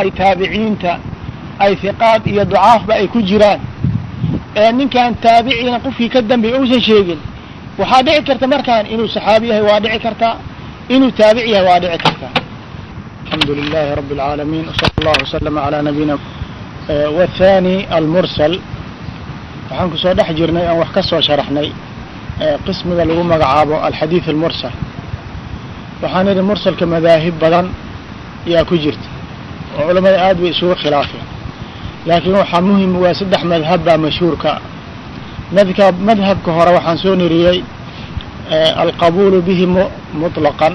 ay taabiciinta ay hiqaad iyo ducaafba ay ku jiraan. Ee ninkaan taabiciina qofkii ka dambeey uusan sheegin waxaa dhici karta markaan inuu saxaabi yahay waa dhici kartaa inuu taabic yahay waa dhici kartaa alxamdu lilahi rabi اlcaalamiin wsala allahu waslama calaa nabiyina wathani almursal. Waxaan ku soo dhex jirnay aan wax ka soo sharaxnay qismiga lagu magacaabo alxadiid almursal. Waxaan idhi mursalka madaahib badan yaa ku jirta oo culamada aad bay isugu khilaafeen laakiin waxaa muhim waa saddex madhab baa mashhuurka madka madhabka hore waxaan soo niriyey alqabuulu bihi muطlaqan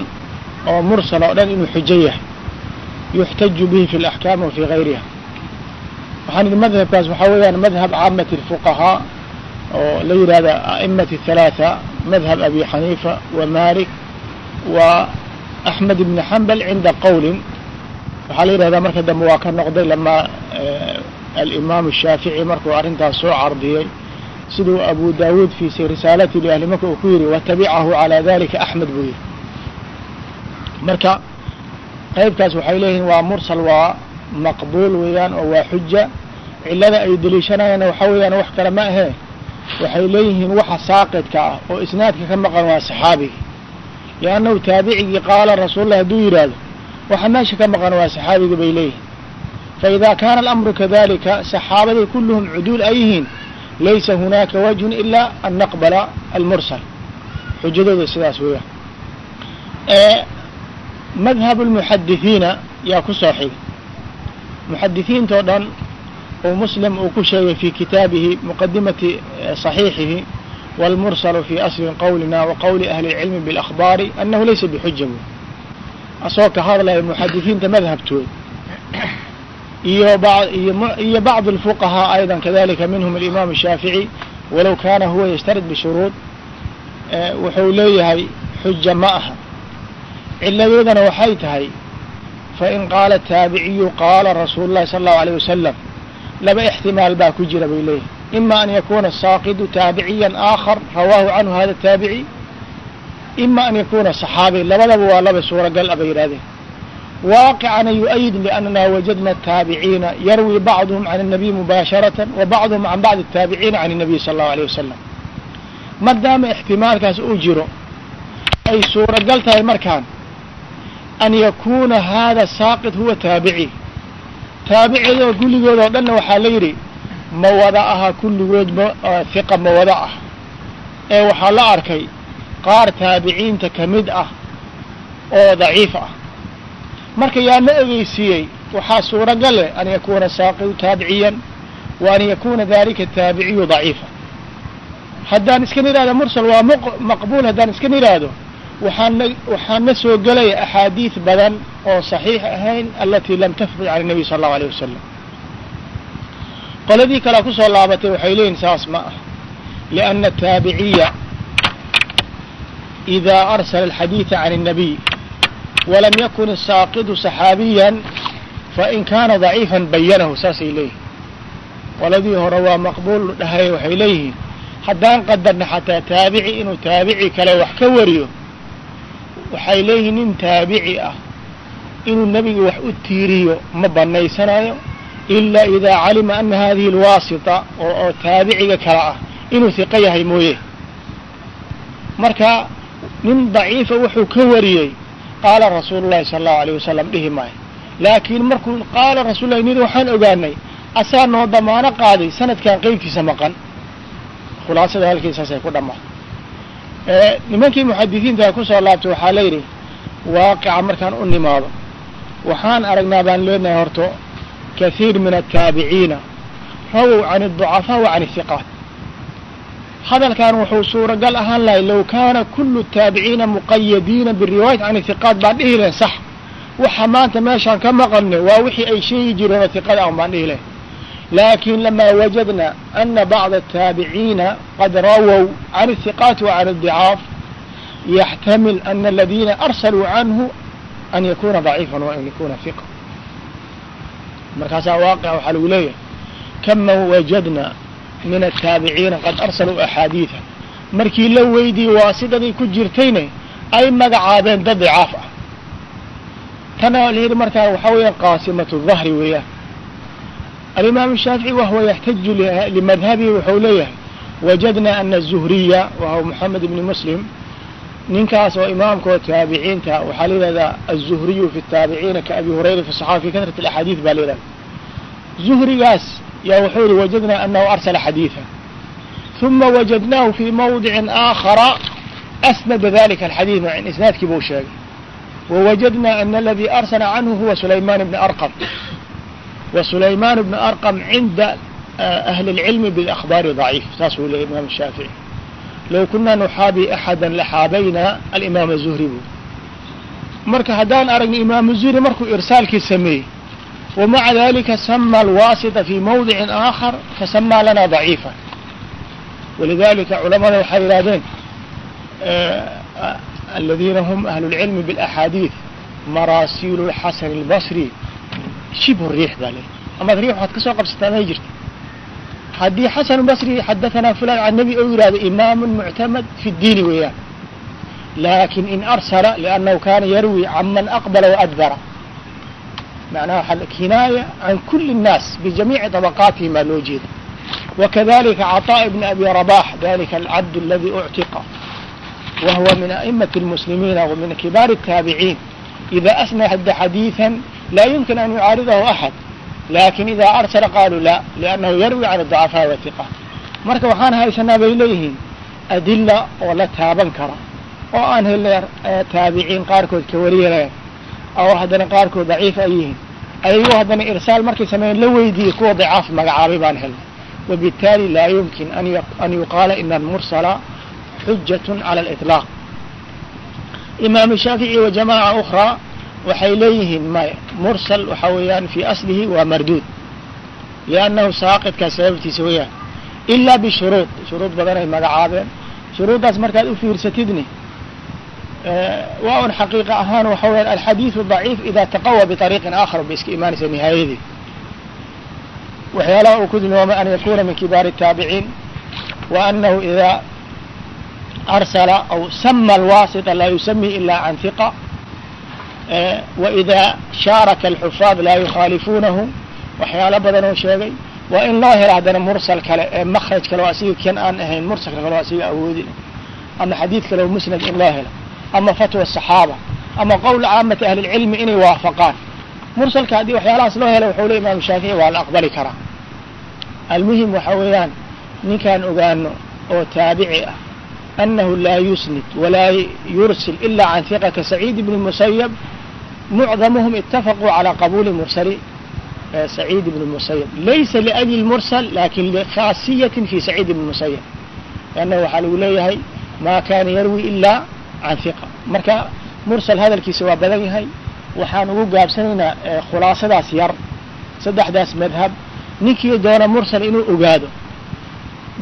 oo mursal oo dhan inuu xujo yahay yuxtaju bihi fi اlaxkaam wa fi gayriha waxaan idhi madhabkaas waxaa weeyaan madhab caamati اlfuqahaa oo la yidhahda a'imati الثalaatha madhab abi xaniifa wa malik wa axmed ibni xambal cinda qowlin waxaa la yidhahdaa marka dambe waa ka noqday lama alimaamu shaafici markuu arrintaas soo cardiyey. Siduu abu daawuud fi risaalati liahli marka uu ku yidhi watabicahu calaa dalika axmed buu yidhi marka qaybtaas waxay leeyihiin waa mursal waa maqbuul weeyaan oo waa xuja cilada ay deliishanayaanna waxaa weeyaan wax kale ma ahee. Waxay leeyihiin waxa saaqidka ah oo isnaadka ka maqan waa saxaabigi liannahu taabicigii qaala rasuullah hadduu yidhaahdo waxa meesha ka maqan waa saxaabigi bay leeyihiin faida kaana alamru kadalika saxaabaday kulluhum cuduul ay yihiin laysa hunaaka wajhun ila an naqbala almursal xujadooda sidaas weeyaan madhab lmuxadithiina yaa ku soo xigay muxadithiintao dhan uu muslim uu ku sheegay fi kitaabihi muqadimati صaxiixihi wاlmursalu fi asli qowlina wa qowli ahli اlcilmi biاlakhbaari anahu laysa bixuja buy asagoo ka hadlaya muxadithiinta madhabtooda iyo iyo bacd اlfuqahaa ayda kadalika minhum alimam الshaafiعي walow kana huwa yashtarid bishuruud wuxuu leeyahay xuja ma aha ciladoodana waxay tahay fain qaala taabiciyu qaala rasuulu llahi sala allahu alayh wasalam laba ixtimaal baa ku jira bay leeyihin ima an yakuna saaqidu taabiciyan aakhar rawaahu canhu hada taabici ima an yakuna saxaabi labadaba waa laba suuragal a bay yidhahdeen waaqicana yu-ayid liannana wajadna taabiciina yarwi bacduhum can الnabiy mubaasharatan wa bacduhum can bacdi الtaabiciina can الnabiy sala allahu alayh wasalam maadaama ixtimaalkaas uu jiro ay suuragal tahay markaan an yakuna hada saaqid huwa taabici taabiciyadoo kulligood oo dhanna waxaa la yidhi ma wada aha kulligood ma hiqa ma wada ah ee waxaa la arkay qaar taabiciinta ka mid ah oo daciif ah. Marka yaa la ogeysiiyey waxaa suuragale an yakuna saaqidu taabiciyan wa an yakuna dalika taabiciyu daciifa. Haddaan iska nidhahdo mursal waa maqbuul haddaan iska nidhaahdo waxaana waxaana soo gelaya axaadiid badan oo saxiix ahayn alati lam tafrid can الnabiy sala allahu alayh wasalam qoladii kalea ku soo laabatay waxay leeyihiin saas ma ah lianna taabiciya ida arsala alxadiida can الnabiy walam yakun isaaqidu saxaabiyan fain kaana daciifan bayanahu saasay leeyihiin qoladii hore waa maqbuul dhahay waxay leeyihiin haddaan qadarna xataa taabici inuu taabici kale wax ka wariyo waxay leeyihiin nin taabici ah inuu nebiga wax u tiiriyo ma banaysanayo ilaa idaa calima ana hadihi alwaasita oo taabiciga kale ah inuu hiqo yahay mooye marka nin daciifa wuxuu ka wariyey qaala rasuulu llahi sala allahu alayh wasalam dhihi maayo. Laakiin markuu qaala rasul lahi nid waxaan ogaanay asaa noo damaano qaaday sanadkan qeybtiisa maqan. Khulaasada halkii saasay ku dhammaa nimankii muxadisiinta ku soo laabtay waxaa layidhi waaqica markaan u nimaado waxaan aragnaa baan leenahay horto kahiir min ataabiciina rawow can اducafaa wa can ihiqaat hadalkan wuxuu suuragal ahaan lahay low kaana kulu taabiciina muqayadiina biriwaayat can ihiqaat baan dhihi lahay sax. Waxa maanta meeshaan ka maqanno waa wixii ay sheegi jireen hiqada ah baan dhihi lahay. Laakiin lamaa wajadna ana bacda ataabiciina qad rawow can ihiqaati wa can adicaaf yaxtamil ana aladiina arsaluu canhu an yakuna daciifan wa an yakuna iqa markaasaa waaqia waxaa lagu leeyahay kama wajadna min ataabiciina qad arsaluu axaadiida markii la weydiyey waasitaday ku jirtayna ay magacaabeen dad dicaaf ah tana la yidhi markaa waxaa weeyaan qaasimatu dahri weeyaan alimaamu shaafici wahuwa yaxtaju limadhabihi wuxuu leeyahay wajadnaa ana zuhriya wahu moxamed ibni muslim ninkaas oo imaamkoo taabiciinta waxaa la yidhahdaa azuhriyu fi taabiciina ka abi hurayra fi saxaaba fi alaxaadiid baa la yidhahda zuhrigaas yaa wuxuu yihi wajadna anahu arsala xadiiثa ثuma wajadnaahu fi mawdici aakhara asnada dalika alxadiid in isnaadkii buu sheegay wawajadna ana aladii arsala canhu huwa sulayman bni arqam wa sulayman bni arqam cinda ahli اlcilmi biاlakhbaari ضaciif saas uu leeyay imam shaafici low kunaa nuxaabi axada laxaabayna alimaam zuhri buu marka haddaan aragna imaam zuhri markuu irsaalkii sameeyey wamaca dalika sama alwaasita fi mawdicin aakhar fasamaa lana ضaciifa walidalika culamada waxay yidhahdeen aladiina hum ahlu اlcilmi biاlaxaadiid maraasilu xasan اlbasri shibhu riix baa le amaad riix waxaad ka soo qabsataa may jirta haddii xasan basri xadahanaa fulan can nebi ou yihahdo imaamu muctamad fi اdiini weeyaan lakin in arsala liannahu kana yarwi معناها كناية عن كل الناس بجميع طبقاتهم لو جيد وكذلك عطاء بن أبي رباح ذلك العبد الذي أعتق. وهو من أئمة المسلمين ومن كبار التابعين. إذا أسند حديثا لا يمكن أن يعارضه أحد. laakiin idaa arsala qaaluu laa liannahu yarwi can aducafaa wathiqa marka waxaan haysanaa bay leeyihiin adilla oo la taaban kara oo aan helay taabiciin qaarkood ka wariyelayan oo haddana qaarkood daciif ay yihiin. Ayago haddana irsaal markay sameeyen la weydiiyey kuwa dacaaf magacaabay baan helnay wbitaali laa yumkin an yuqaala ina mursala xujat cala aliطlaaq imaam shaafici wa jamaaca waxay leeyihiin maya mursal waxa weeyaan fii aslihi waa marduud. Liannahu saaqidkaa sababtiisa weeyaan. Ilaa bishuruud shuruud badan ay magacaabeen. Shuruuddaas markaad u fiirsatidni waa un xaqiiqa ahaan waxa weyaan alxadiidu daciif ida taqawa biطariiqin aakhar bay iska imaanaysa nihaayadii waxyaalaha uu ku tilmaamay an yakuna min kibaari الtaabiciin wa anahu ida arsala aw sama alwaasita laa yusami ila can hiqa waida shaaraka alxufaad laa yukhaalifuunahu waxyaalo badan oo sheegay waa in loo helo haddana mursal kale ee makraj kale oo asiga kan aan ahayn mursalka kale oo asiga awoodi ama xadiid kale oo musnad in loo helo ama fatwa asaxaaba ama qowl caamati ahli lcilmi inay waafaqaan mursalka haddii waxyaalahaas loo helo wuxuu le imaam shaafici waa la aqbali karaa almuhim waxa weeyaan ninkaan ogaano oo taabici ah anahu laa yusnid walaa yursil ila can hiqa ka saciid bni musayab mucdamuhum itafaquu calى qabuli mursali saciid bni musayab laysa liajli mursal laakiin likhaasiyatin fi saciid bni musayab lannahu waxaa lagu leeyahay ma kana yarwi ila can hiqa marka mursal hadalkiisa waa badan yahay waxaan ugu gaabsanaynaa khulaasadaas yar saddexdaas madhab ninkii doona mursal inuu ogaado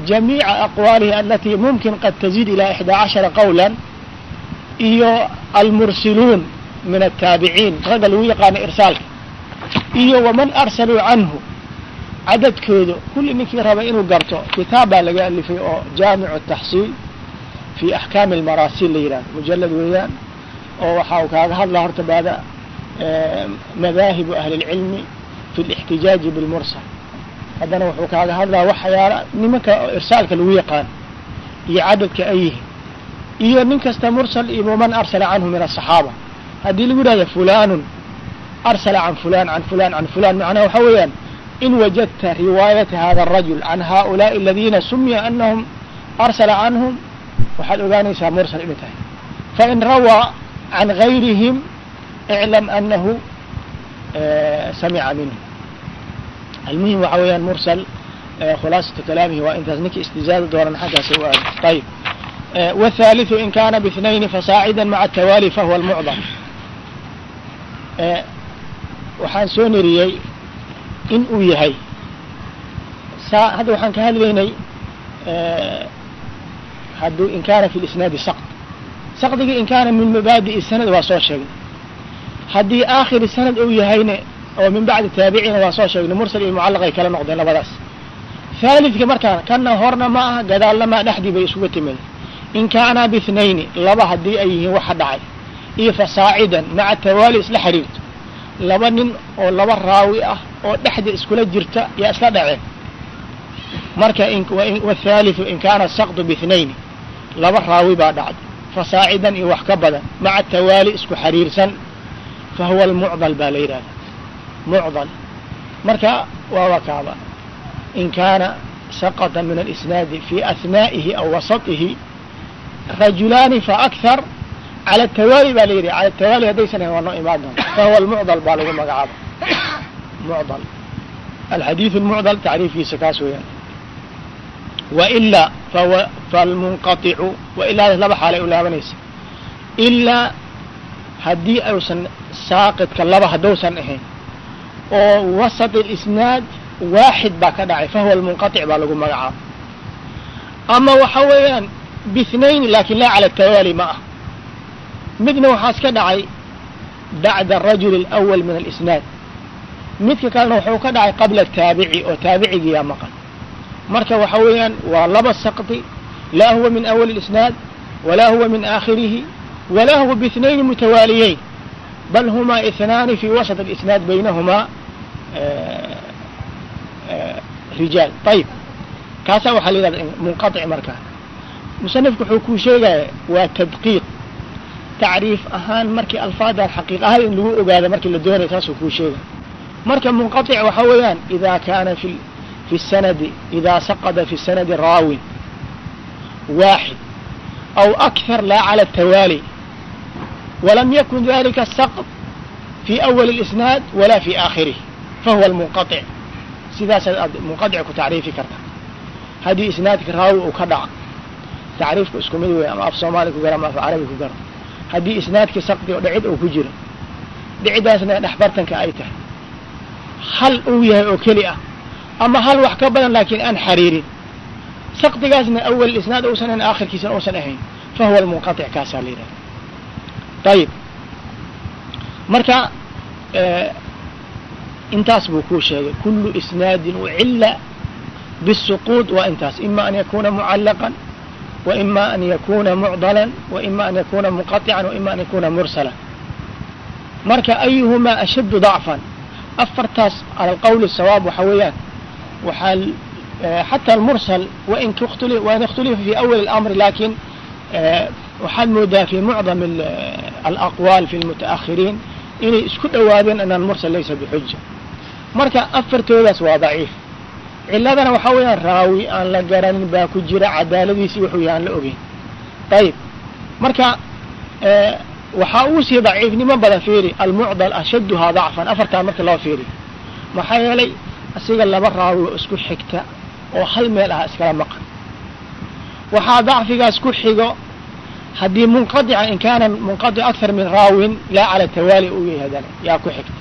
jamiica aqwaalihi alatii mumkin qad tazid ilaa ixdaa cashara qawla iyo almursiluun min ataabiciin ragga lagu yaqaano irsaalka iyo waman arsaluu canhu cadadkooda kulli ninkii raba inuu garto kitaab baa laga alifay oo jaamicu taxsiil fi axkaami almaraasil la yidhahdo mujalad weeyaan oo waxa uu kaaga hadlaa horta baada madaahibu ahli اlcilmi fi اlاxtijaaji bilmursal haddana wuxuu kaaga hadlaa waxyaala nimanka irsaalka lagu yaqaan iyo cadadka ay yihiin iyo nin kasta mursal iyo waman arsala canhu min aلصaxaaba haddii lagu yidhahdo fulanun arsala can fulan can fulan can fulan macnaha waxa weeyaan in wajadta riwaayata hada الrajul can haؤulaaءi aladina sumiya anahum arsala canhum waxaad ogaanaysaa mursal inay tahay fain rawaa can gayrihim iclam anahu samica minhu almuhim waxa weeyaan mursal khulaasatu kalaamihi waa intaas ninka istizaada dooran xaggaas u aado ayb wاthalitثu in kana bاثnayni fasaacida maca الtawaali fahuwa اlmucdam waxaan soo neriyey in uu yahay saa hadda waxaan ka hadlaynay hadduu inkaana fi lisnaadi saqd saqdiga inkaana min mabaadi'i sanad waa soo sheegnay haddii aakhiri sanad uu yahayna oo min bacdi taabiciina waa soo sheegnay mursal iyo mucallaqay kala noqdeen labadaas. Haalidka markaana kanna horna ma aha gadaalna maa dhexdii bay isugu timid. In kaanaa bihnayni laba haddii ay yihiin waxa dhacay. Iyo fasaacidan maca tawaali isla xiriirto. Laba nin oo laba raawi ah oo dhexda iskula jirta yaa isla dhaceen. Marka wahaaliu in kaana saqdu bihnayni laba raawi baa dhacday fasaacidan iyo wax ka badan maca tawaali isku xariirsan fahuwa almucdal baa la yidhahda mucdal marka waaba kaaba in kaana saqطa min alisnaadi fi ahnaa'ihi aw wasatihi rajulaani faakthar cala tawaali baa la yidhi cala tawaali haddaysan ahayn waa noo imaan doonta fahuwa almucdal baa lagu magacaaba mucdal alxadiiث اlmucdal tacriifkiisa kaas weeyaan wailaa fahuwa falmunqaicu wailaa laba xaalay u laabanaysa ilaa haddii aysan saaqidka laba haddousan ahayn oo wasat اlisnaad waaxid baa ka dhacay fahuwa almunqaطic baa lagu magacaaba ama waxa weeyaan bithnayn lakin laa cala tawaali ma ah midna waxaas ka dhacay bacda arajuli اlأwal min alisnaad midka kalena wuxuu ka dhacay qabla taabici oo taabicigiyaa maqan marka waxa weeyaan waa laba saqdi laa huwa min awali اlisnaad walaa huwa min aakhirihi walaa huwa bاثnayn mutawaaliyeyn bal huma اثnaani fi wasط اlisnaad baynahumaa rijaal ayib kaasaa waxaa la yihahda munqaطic markaa musanifku wuxuu kuu sheegaya waa tadqiiq tacriif ahaan markii alfaadaan xaqiiq ahaan in lagu ogaado markii la doonaya saasuu kuu sheegay marka munqaطic waxa weeyaan ida kaana fi fi sanadi ida saqada fi sanadi raawin waaxid aw akthar laa cala tawaali walam yakun dalika saqط fi awali اlisnaad wala fi aakhirih fahuwa almunqaطic sidaasaad aad munqaطic ku tacriifi karta haddii isnaadka raawi uu ka dhaco tacriifku isku mid wey ama af soomaali ku garo ama af carabi ku garo haddii isnaadkii sakdi oo dhicid uu ku jiro dhicidaasna dhexbartanka ay tahay hal uu yahay oo keli ah ama hal wax ka badan laakiin aan xariirin sakdigaasna awal isnaad uusan ahayn aakhirkiisana uusan ahayn fahuwa almunqaطic kaasaa la yidhahda ayib marka intaas buu kuu sheegay kulu isnaadin ucila bالsuquud waa intaas ima an yakuna mucalaqan وإma an yakuna mucdala وإma an yakuna munqaطica وإma an yakuna mursala marka ayuhumaa ashaddu ضacfan afartaas cala alqowl الsawaab waxa weeyaan xataa almursal wain ikhtulifa fi awal اlamr laakiin waxaad moodaa fi mucdam alaqwaal fi lmutaahiriin inay isku dhowaadeen an almursal laysa bixuja marka afartoodaas waa daciif ciladana waxaa weeyaan raawi aan la garanin baa ku jira cadaaladiisii wuxuu yahay aan la ogeyn ayib marka waxaa uu sii daciifnimo badan fiiri almucdal ashaduhaa dacfan afartaan marka loo fiiriyo maxaa yeelay asiga laba raawigo isku xigta oo hal meel ah iskala maqan. Waxaa dacfigaas ku xigo haddii munqadica in kaana munqadic akar min raawin laa cala tawaali uu yahay hadana yaa ku xigta.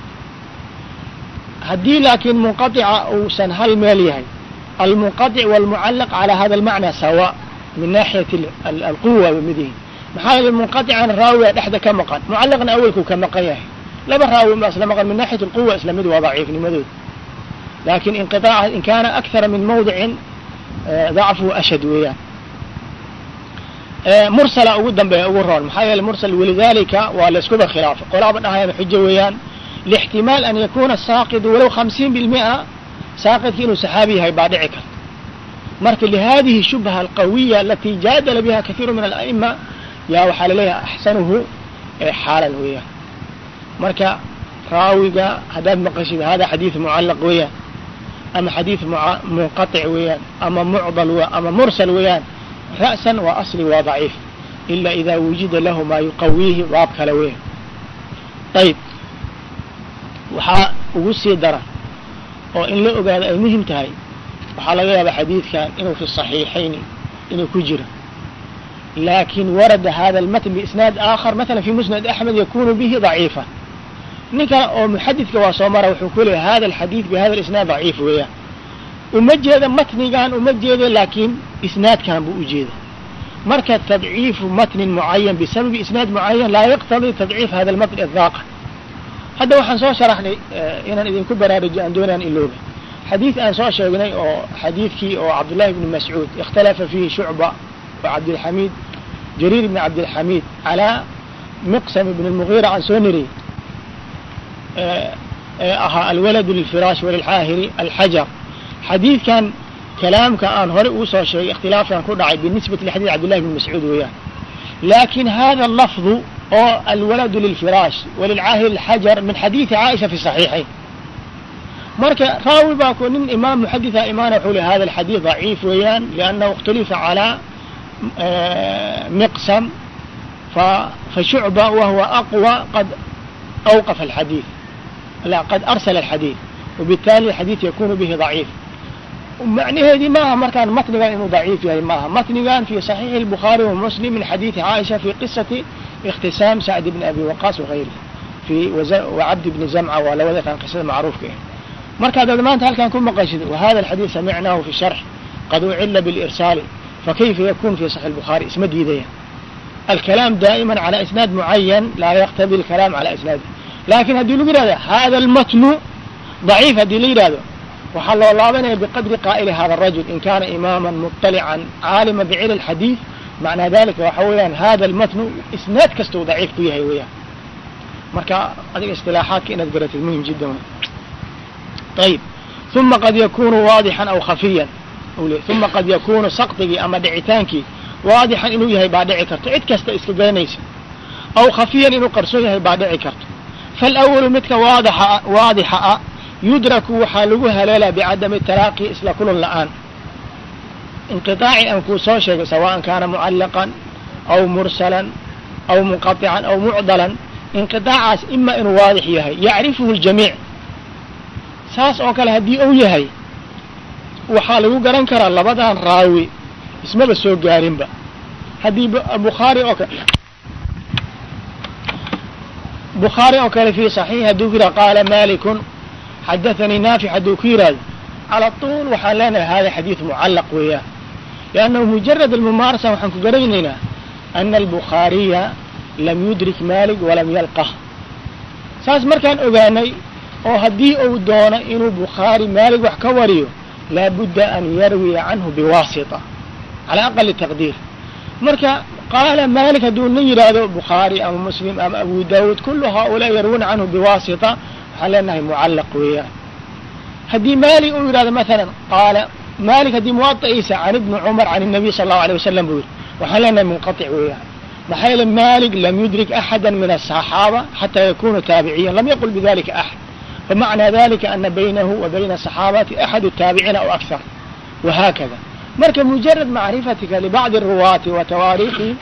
Haddii laakiin munqadica uusan hal meel yahay almunqadic waalmucallaq calaa hada almacnaa sawa min naaxiyat alquwa ba mid yihiin maxaa yeele munqadican raawiga dhexda ka maqan mucallaqna awelkuu ka maqan yahay. Laba raawi ma isla maqan min naaxiyat alquwa isla mid waa daciifnimadooda laakiin inqiطaaca in kaana akthara min mawdicin dacfuhu ashad weeyaan mursala ugu dambeeya ugu roon maxaa yeele mursal walidalika waa layskuba khilaafay qolaaba dhahayana xujo weeyaan lاxtimaal an yakuna saaqidu walow hamsiin bilmia saaqidka inuu saxaabi yahay baa dhici karta marka lihadihi shubha alqawiya alati jaadala biha kahiiru min ala'ima yaa waxaa la leeyahay axsanuhu xaalan weeyaan marka raawiga haddaad maqashid hada xadiid mucalaq weeyaan ama xadiid munqaطic weeyaan ama mucdal ama mursal weeyaan ra'san waa asli waa daciif ila ida wujida lahu maa yuqawiihi baab kale weeyaan ayb waxaa ugu sii dara oo in la ogaado ay muhim tahay waxaa laga yaabaa xadiidkan inuu fi صaxiixayni inuu ku jiro lakin warada hada اlmatn biisnaad aakhar maala fi musnad axmed yakunu bihi ضaciifa ninka oo muxadidka waa soo mara wuxuu ku hada alxadiid bihada isnaad daciif weeyaan uma jeeda matnigan uma jeedo laakiin isnaadkan buu u marka tadciifu matnin mucayan bisababi isnaad mucayan laa yaqtadii tadciif hada lmatn iطlaaqa hadda waxaan soo sharaxnay inaan idinku baraarujo aan doonaan ilooba xadiid aan soo sheegnay oo xadiidkii oo cabdullahi bni mascuud ikhtalafa fiihi shucba oo cabdilxamiid jariir ibni cabdilxamiid calaa miqsam ibn lmugiira aan soo niriyey ahaa alwaladu lilfiraash walilcaahiri alxajar. Xadiidkan kalaamka aan hore uu sheegay ikhtilaafkan ku dhacay binisbati lixadiid cabdillahi bn mascuud weeyaan. Laakin hada lafdu oo alwaladu lilfiraash walilcaahiri alxajar min xadiidi caaisha fi saxiixayn marka raawi baa ku nin imaam muxaditha imaana wuxuu le hada alxadiid daciif weeyaan liannahu اkhtulifa calaa miqsam fashucba wahuwa aqwى qad awqafa alxadiid la qad arsala alxadiid wabitali alxadiid yakunu bihi daciif macnaheedii maaha markaan matnigan inuu daciif yahay maaha matnigan fi صaxiixi الbukhaari wamuslim min xadiidi caaisha fi qisati اkhtisaam sacd bn abi waqaas wغayrihi fi wacabdi bni zamca waa labada kan qisada macruufka ah markaad ad maanta halkan ku maqashid wahada alxadiid samicnahu fi sharx qad ucila bilirsaali fakayfa yakun fi صaxi الbukhaari isma diidaya alkalaam daa'ima calى isnaad mucayan laa yaktabi alkalaam calى isnaadi laakiin haddii lagu yihahdo hada almatnu daciif haddii la yihahdo waxaa loo laabanaya biqadri qaa'ili hada arajul in kana imaama muطalican caalima bicilal xadiid macnaa dalika waxa weeyaan hada almatnu isnaad kasta daciif ku yahay weeyaan. Marka adiga istilaaxaadka inaad garatid muhiim jiddan ayib uma qad yakunu waadixan aw khafiyan. Uma qad yakunu sakdigii ama dhicitaankii waadixan inuu yahay baa dhici karto cid kasta iska garanaysa. Aw khafiyan inuu qarsoon yahay baa dhici karto faalawalu midka waadixa waadixa ah yudraku waxaa lagu haleelaa bicadami taraaqi isla kulan la'aan inqiطaaci aan kuu soo sheegay sawaan kaana mucallaqan aw mursalan aw munqaطican aw mucdalan inqiطaacaas ima inuu waadix yahay yacrifuhu ljamiic saas oo kale haddii uu yahay waxaa lagu garan karaa labadan raawi ismaba soo gaarinba haddii bukhaari oo kale bukhaari oo kale fii صaxiix hadduu ku yidhaha qaala malikun xadaanii naafic hadduu ku yidhahdo cala طuul waxaan leenahay hada xadiid mucallaq weeyaan liannahu mujarad almumaarasa waxaan ku garaynaynaa ana albukhaariya lam yudrik maalig walam yalqah. Saas markaan ogaanay oo haddii uu doono inuu bukhaari maalig wax ka wariyo laabudda an yarwiya canhu biwaasita cala aqali taqdiir. Marka qaala malik hadduu nin yidhaahdo bukhaari ama muslim ama abu daawuud kulu haaulaa yarwuna canhu biwaasita waxaan leenahay mucallaq weeyaan haddii malik uu yidhahdo masalan qaala malik haddii muwaطaciisa can ibni cumar can الnabiy sal allahu alيه wasalam buu yidhi waxaan leenahay munqaطic weeyaan maxaa yeele malik lam yudrik axada min aلصaxaaba xataa yakunu taabiciyan lam yaqul bidalika axad famacnaa dalika ana baynahu wa bayna صaxaabati axad الtaabiciina aw akthar wahakada marka mujarad macrifatika libacdi ruwaati wa tawaariikhii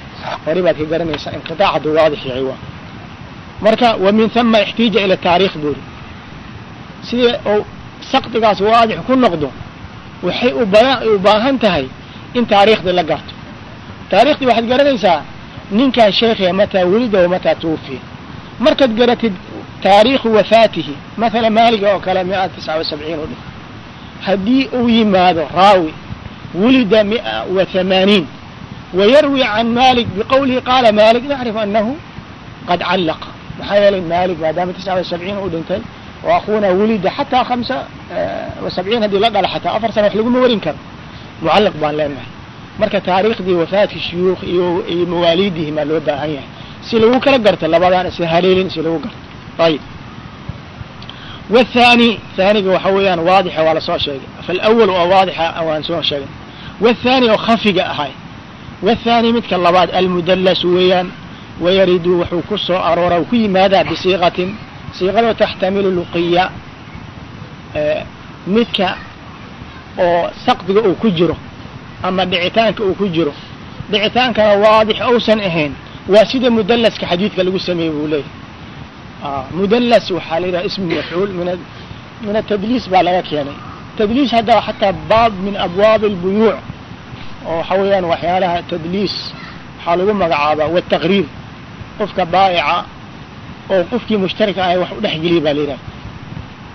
horibaad ka garanaysaa inqiطaacadu waadixii wa marka wamin huma ixtiija ila taariikh buuri sida ou sakdigaas waadix ku noqdo waxay u baahan tahay in taariikhdii la garto taariikhdii waxaad garanaysaa ninkaa sheekhe mataa welida wa mataa tuufiya markaad garatid taariikhu wafaatihi maala maaliga oo kale mia tisca wa sabciin u dhif haddii uu yimaado raawi malik nacrifu anahu qad callaqa maxaa yeelay malik maadaama tisca wa sabciin u dhintay o akhuuna wulida xataa hamsa wa sabciin haddii la dhala xataa afar sana wax laguma warin karo mucallaq baan leenahay marka taariikhdii wafaadka shuyuukh iyo iyo mawaalidihi maa loo baahan yahay si lagu kala garto labadaan is haleelin si lagu garto ayib wthani haaniga waxa weeyaan waadixa waa la soo sheegay falawal oo waadixa waan soo sheegay wthani oo khafiga ahay wthani midka labaad almudalas weeyaan wayaridu wuxuu ku soo aroora ku yimaadaa bisiiqatin siiqadoo taxtamilu luqiya midka oo saqdiga uu ku jiro ama dhicitaanka uu ku jiro dhicitaankana waadix ousan ahayn waa sida mudalaska xadiidka lagu sameeyey buu leeyahy mudlas waxaa la yidhaha ismu mafcuul min min atadliis baa laga keenay tadliis hadda xataa baab min abwaabi albuyuuc oo waxa weeyaan waxyaalaha tadliis waxaa lagu magacaabaa wataqriir qofka baa'ica oo qofkii mushtarika ahay wax u dhexgeliya baa la yidhaha.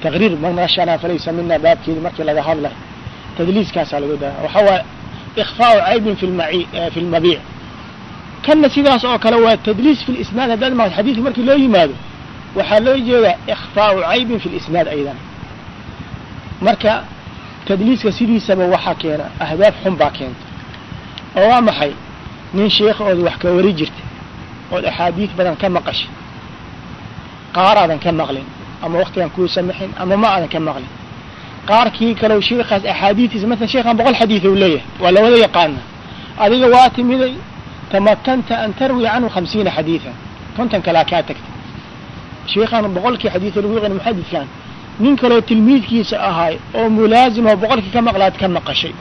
Taqriir man rashana falaysa mina baabkeedi markii laga hadlay. Tadliiskaasaa lagu daa waxa waaya ikfaau caybin fi lmabiic kanna sidaas oo kale waa tadliis fi lisnaad haddaad maad xadiidka markii loo yimaado waxaa loo jeedaa ikfaau caybin fi lisnaad aydan. Marka tadliiska sidiisaba waxaa keena ahdaaf xun baa keenta oo waa maxay? Nin sheekh ood wax ka wari jirta ood axaadiid badan ka maqashay. Qaaraadan ka maqlin ama waktigan kuu samixin ama ma aadan ka maqlin. Qaarkii kalow sheikaas axaadiistiisa maala sheekhan boqol xadiid u leeyahay waa lawada yaqaana. Adiga waa timiday tamakanta an tarwiya canhu hamsiina xadiidan kontan kalaa kaa tagtay. Sheikhan boqolkii xadiida lagu yaqaan muxadidkan nin kaloo tilmiidkiisa ahaay oo mulaazima oo boqolkii ka maqlaad ka maqashay.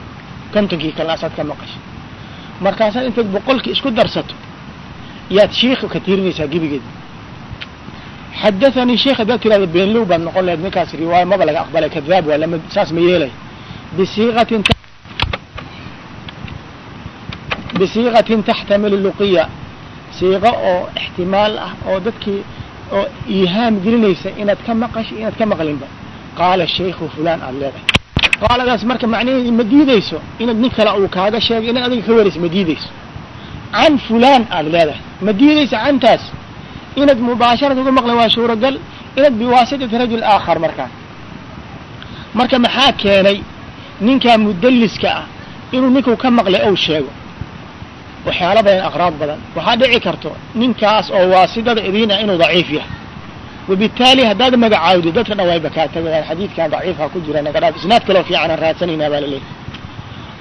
Kontonkii kale asaad ka maqashay markaasaad intaad boqolkii isku darsato yaad sheikha ka tiirinaysaa gebigeed xadathanii sheikh haddaad tirahda beenlow baad noqon lahayd ninkaas riwaaya maba laga aqbalay kadaab waa lama saas ma yeelay. Bisiiqatin bisiiqatin taxtamilu luqiya siiqo oo ixtimaal ah oo dadkii oo iihaam gelinaysa inaad ka maqasho inaad ka maqlinba. Qaala shaykhu fulaan aada leedahay qaaladaas marka macnaheedi ma diideyso inaad nin kale uu kaaga sheegay inaad adiga ka warayso ma diideyso can fulaan aada leedahay ma diideyso cantaas. Inaad mubaasharad uga maqlan waa suuragal inaad biwaasitati rajul aakhar markaa marka maxaa keenay ninkaa mudalliska ah inuu ninkuu ka maqlay ou sheego? Waxyaalo badan aqraad badan. Waxaa dhici karto ninkaas oo waasidada idiin ah inuu daciif yahay wabittaali haddaad magacaawdi dadka dhan wayba kaa tagayaan xadiidkan daciifha ku jira naga dhaaf isnaad kaloo fiican aan raadsanaynaa baa laleeyahy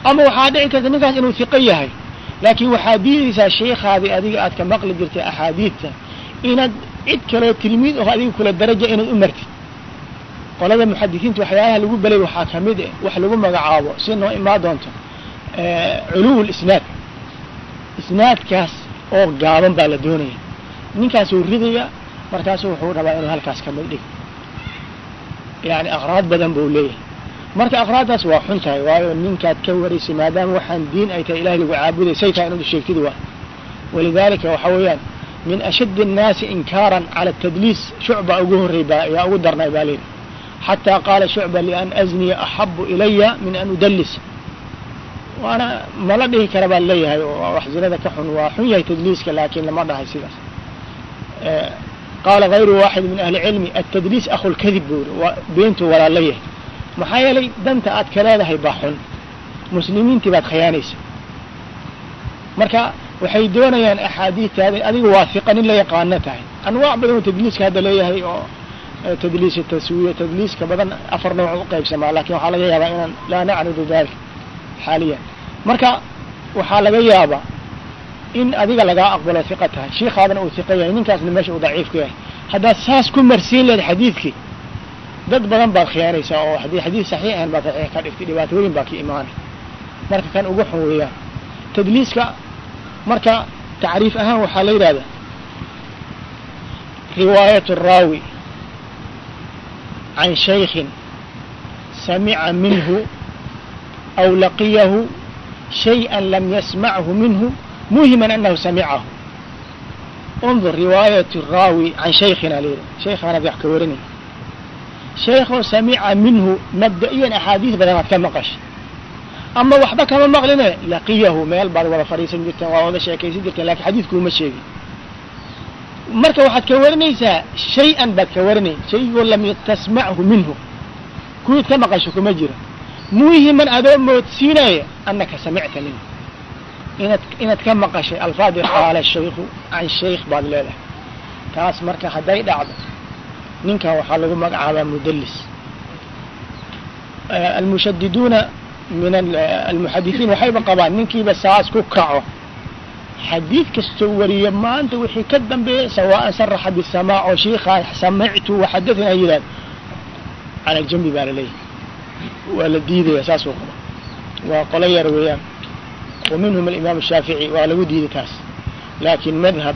ama waxaa dhici karta ninkaas inuu hiqo yahay laakiin waxaad diidaysaa sheikhaadii adiga aad ka maqli jirtay axaadiidta inaad cid kaloo tilmiid oo adiga kula daraja inaad u martid qolada muxadisiinta waxyaalaha lagu belay waxaa ka mid eh wax lagu magacaabo si noo imaa doonto culuw lisnaad isnaadkaas oo gaaban baa la doonaya ninkaasuu ridaya markaasu wuxuu rabaa inuu halkaas ka magdhigo yani aqraad badan buu leeyahay. Marka aqraaddaas waa xun tahay waayo ninkaad ka waraysay maadaama waxaan diin ay tahay ilahay lagu caabuday say tahay inaad sheegtid waa. Walidaalika waxa weeyaan min ashaddi annaasi inkaaran cala atadliis shucba ugu horrey yaa ugu darnay baa layidhi xataa qaala shucba lian azniya axabu ilaya min an udallis. Waana mala dhihi kara baa leeyahay oo wax zinada ka xun waa xun yahay tadliiska laakiin lama dhahay sidaas qaala غayru waaxid min ahli cilmi atadliis akhu lkadib buu yiri waa beentu walaala yahay maxaa yeelay danta aad ka leedahay baa xun muslimiintii baad khiyaanaysa marka waxay doonayaan axaadiidtaada adiga waahiqa nin la yaqaano tahay anwaac badan oo tadliiska hadda leeyahay oo tadliis taswiya tadliiska badan afar nooc u qaybsamaa laakiin waxaa laga yaabaa inaan laa nacridu dalik xaaliyan marka waxaa laga yaabaa in adiga lagaa aqbalo iqa tahay. Shiikhaadana uu iqa yahay ninkaasna meesha uu daciif ku yahay. Haddaad saas ku marsiin lahayd xadiidkii dad badan baad khiyaanaysaa oo haddii saxiix ahan baad ka dhigtay dhibaatooyin baa ka imaanay marka kan ugu xun weeyaan tadliiska marka tacriif ahaan waxaa la yidhahdaa riwaayat raawi can shaykhin samica minhu aw laqiyahu shay-an lam yasmachu minhu muhiman anahu samicahu undur riwaayat الraawi can shaykina la yidhah shaykaanaad wax ka warinay shaykoo samica minhu mabda-iyan axaadiis badan aad ka maqashay ama waxba kama maqline laqiyahu meel baad wada fadhiisan jirteen waa wada sheekaysan jirteen laakiin xadiidkuuma sheegin marka waxaad ka warinaysaa shay-an baad ka warinay shaygoo lam tasmachu minhu. Kuwiid ka maqasho kuma jiro muhiman adoo moodsiinaya anaka samicta minhu inaad inaad ka maqashay alfaadi qaala shaykhu can shaykh baad leedahay. Taas marka hadday dhacdo ninkan waxaa lagu magacaabaa mudallis. Almushadiduuna min almuxadisiin waxayba qabaan ninkiiba saas ku kaco. Xadiid kastoo wariye maanta wixii ka dambeeya sawaan saraxa bisamaa oo shiikaa samictu waxadathana yidhahd cala aljambi baa la leeyahay waa la diidaya saasuu qaba waa qolo yar weeyaan wa minhum alimaam shaafici waa lagu diiday taas laakin madhab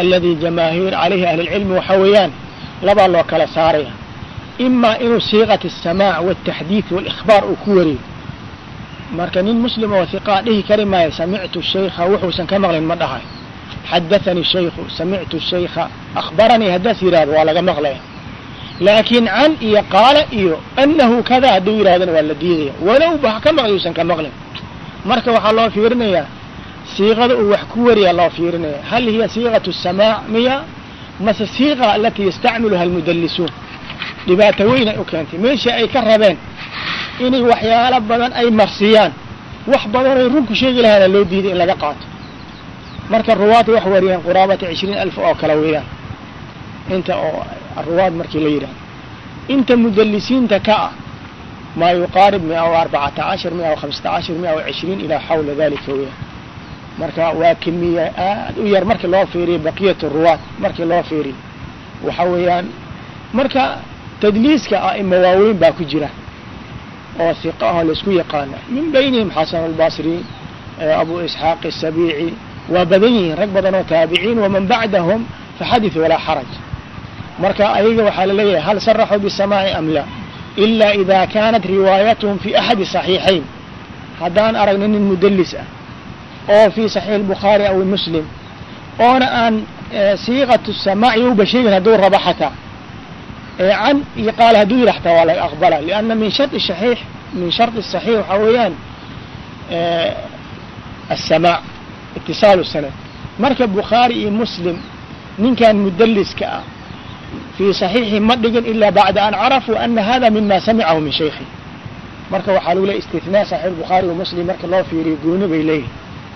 aladi jamaahiir calayhi ahli lcilmi waxaa weeyaan labaa loo kala saaraya imaa inuu siiqat الsamaac wالtaxdiid wاlإkhbaar uu ku wariyo marka nin muslim oo hiqaa dhihi kari maayo samictu shaykha wuxuusan ka maqlin ma dhahay xadathanii shaykhu samictu shaykha akhbaranii haddaas yidhahdo waa laga maqlaya laakiin can iyo qaala iyo annahu kadaa hadduu yidhahdana waa la diidaya. Walowba ha ka maqli ka maqlin. Marka waxaa loo fiirinayaa siiqada uu wax ku wariyaa loo fiirinaya hal hiya siiqatu samaac miya? Mase siiqa alatii yastacmiluha almudallisuun. Dhibaato weyn ay u keentay. Meesha ay ka rabeen inay waxyaalo badan ay marsiyaan wax badanay runku sheegi lahaana loo diiday in laga qaato. Marka ruwaata wax wariyeen quraabata cishriin alf oo kale weeyaan. Inta oo ruwaad markii la yidhahdo inta mudalisiinta ka ah maa yuqaarib mia arbacata cashar mia hamsata cashar mia cishriin ilaa xawla dalika weya marka waa kimiya aad u yar markii loo fiiriyo baqiyat ruwaad markii loo fiiriyo. Waxa weeyaan marka tadliiska a'ima waaweyn baa ku jira oo hiqa ahoo la isku yaqaana min baynihim xasan albasri abu isxaaq asabiici waa badan yihiin rag badan oo taabiciin waman bacdahum faxadith walaa xaraj marka ayaga waxaa la leeyahay hal saraxuu bisamaa'i am laa ilaa idaa kaanat riwaayatuhum fii axadi saxiixayn. Haddaan aragni nin mudallis ah oo fii saxiixi albukhaari aw muslim oona aan eh, siiqatu samaaci uba sheegin hadduu rabo xataa. Ee can iyo qaal hadduu yidhi xataa waa laga aqbala lianna min shari saxiix min shardi saxiix waxaa weeyaan eh, aلsamaac itisaalu sanad. Marka bukhaari iyo muslim ninkan mudaliska ah fii saxiixi ma dhigin ilaa bacda an carafuu ana hada mima samicahu min shaykhi marka waxaa lagu leey istinaa saxiix bukhaari wa marka loo fiiriyo gooni bay leeyihiin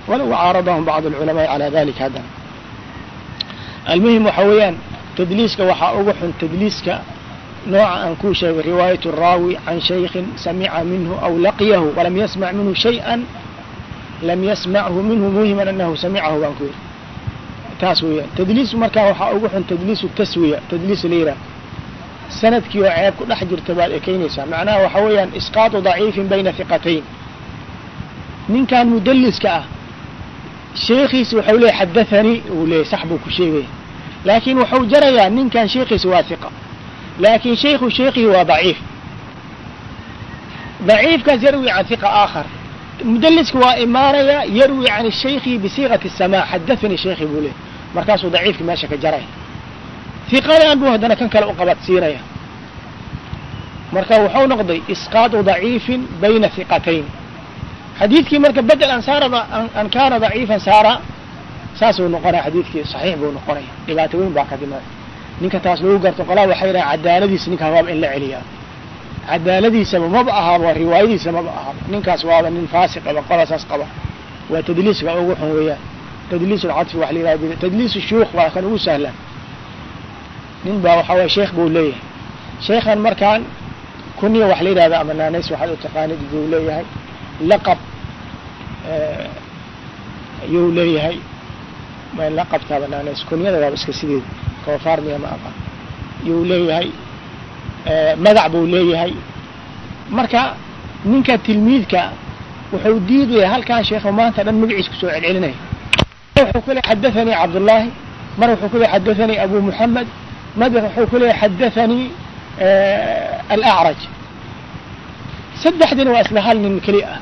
walow caaradahum bacd alculamaai calaa dalik haddana almuhim waxa weeyaan tadliiska waxaa uga xun tadliiska nooca aan kuu sheegay riwaayat raawi can shaykhin samica minhu aw laqiyahu walam yasmac minhu shay-an lam yasmachu minhu muhiman anahu samicahu baan ku yiri taas weeyaan tadliis markaa waxaa ugu xun tadliisu taswiya tadliis layra sannadkii oo ceeb ku dhex jirta baad ekeynaysaa macnaha waxa weeyaan isqaatu daciifin bayna hiqatayn ninkan mudaliska ah sheekiisi waxau leeyay xadathanii uu leeyay sax buu ku sheegaya laakiin wuxuu jarayaa ninkan sheekiisi waa hiqa laakin shaykhu sheekihi waa daciif. Daciifkaas yarwi can hiqa aakhar. Mudaliska waa imaanaya yarwi can shaykhi bisiiqati الsama xadathanii sheekhi buu leeyay markaasuu daciifki meesha ka jaraya hiqadan buu haddana kan kale u qabadsiinaya marka wuxuu noqday isqaatu daciifin bayna hiqatayn xadiidkii marka bedel an kaana daciifan saara saasuu noqonaya xadiidkii saxiix buu noqonaya. Dhibaato weyn baa ka dimaada ninka taas lagu garto qolaa waxay yidhahan cadaaladiisa ninkaan waaba in la celiyaa. Cadaaladiisaba maba ahaaba riwaayadiisa maba ahaaba. Ninkaas waaba nin faasiq aba qola saas qaba. Waa tadliiska ugu xun weeyaan tadliis lcadfi wa la yihah tadliis shuuk waa kan ugu sahlan nin baa waxaa waye sheekh buu leeyahay sheekhan markaan kuniya wax la yidhahda ama naanays waxaad u taqaanid buu leeyahay laqab yuu leeyahay ma laqabtaaba naanays kunyada waaba iska sideeda koofaarmiya ma aqan yuu leeyahay magac buu leeyahay marka ninka tilmiidka wuxuu diidaya halkaan sheekhu maanta dhan magaciis ku soo celcelinaya wuxuu ku leey xadathanii cabdullaahi. Mar wuxuu ku leey xadathanii abu muxamed mar wuxuu ku leeyahy xadathanii alacraj saddexdina waa isla hal nin keli ah.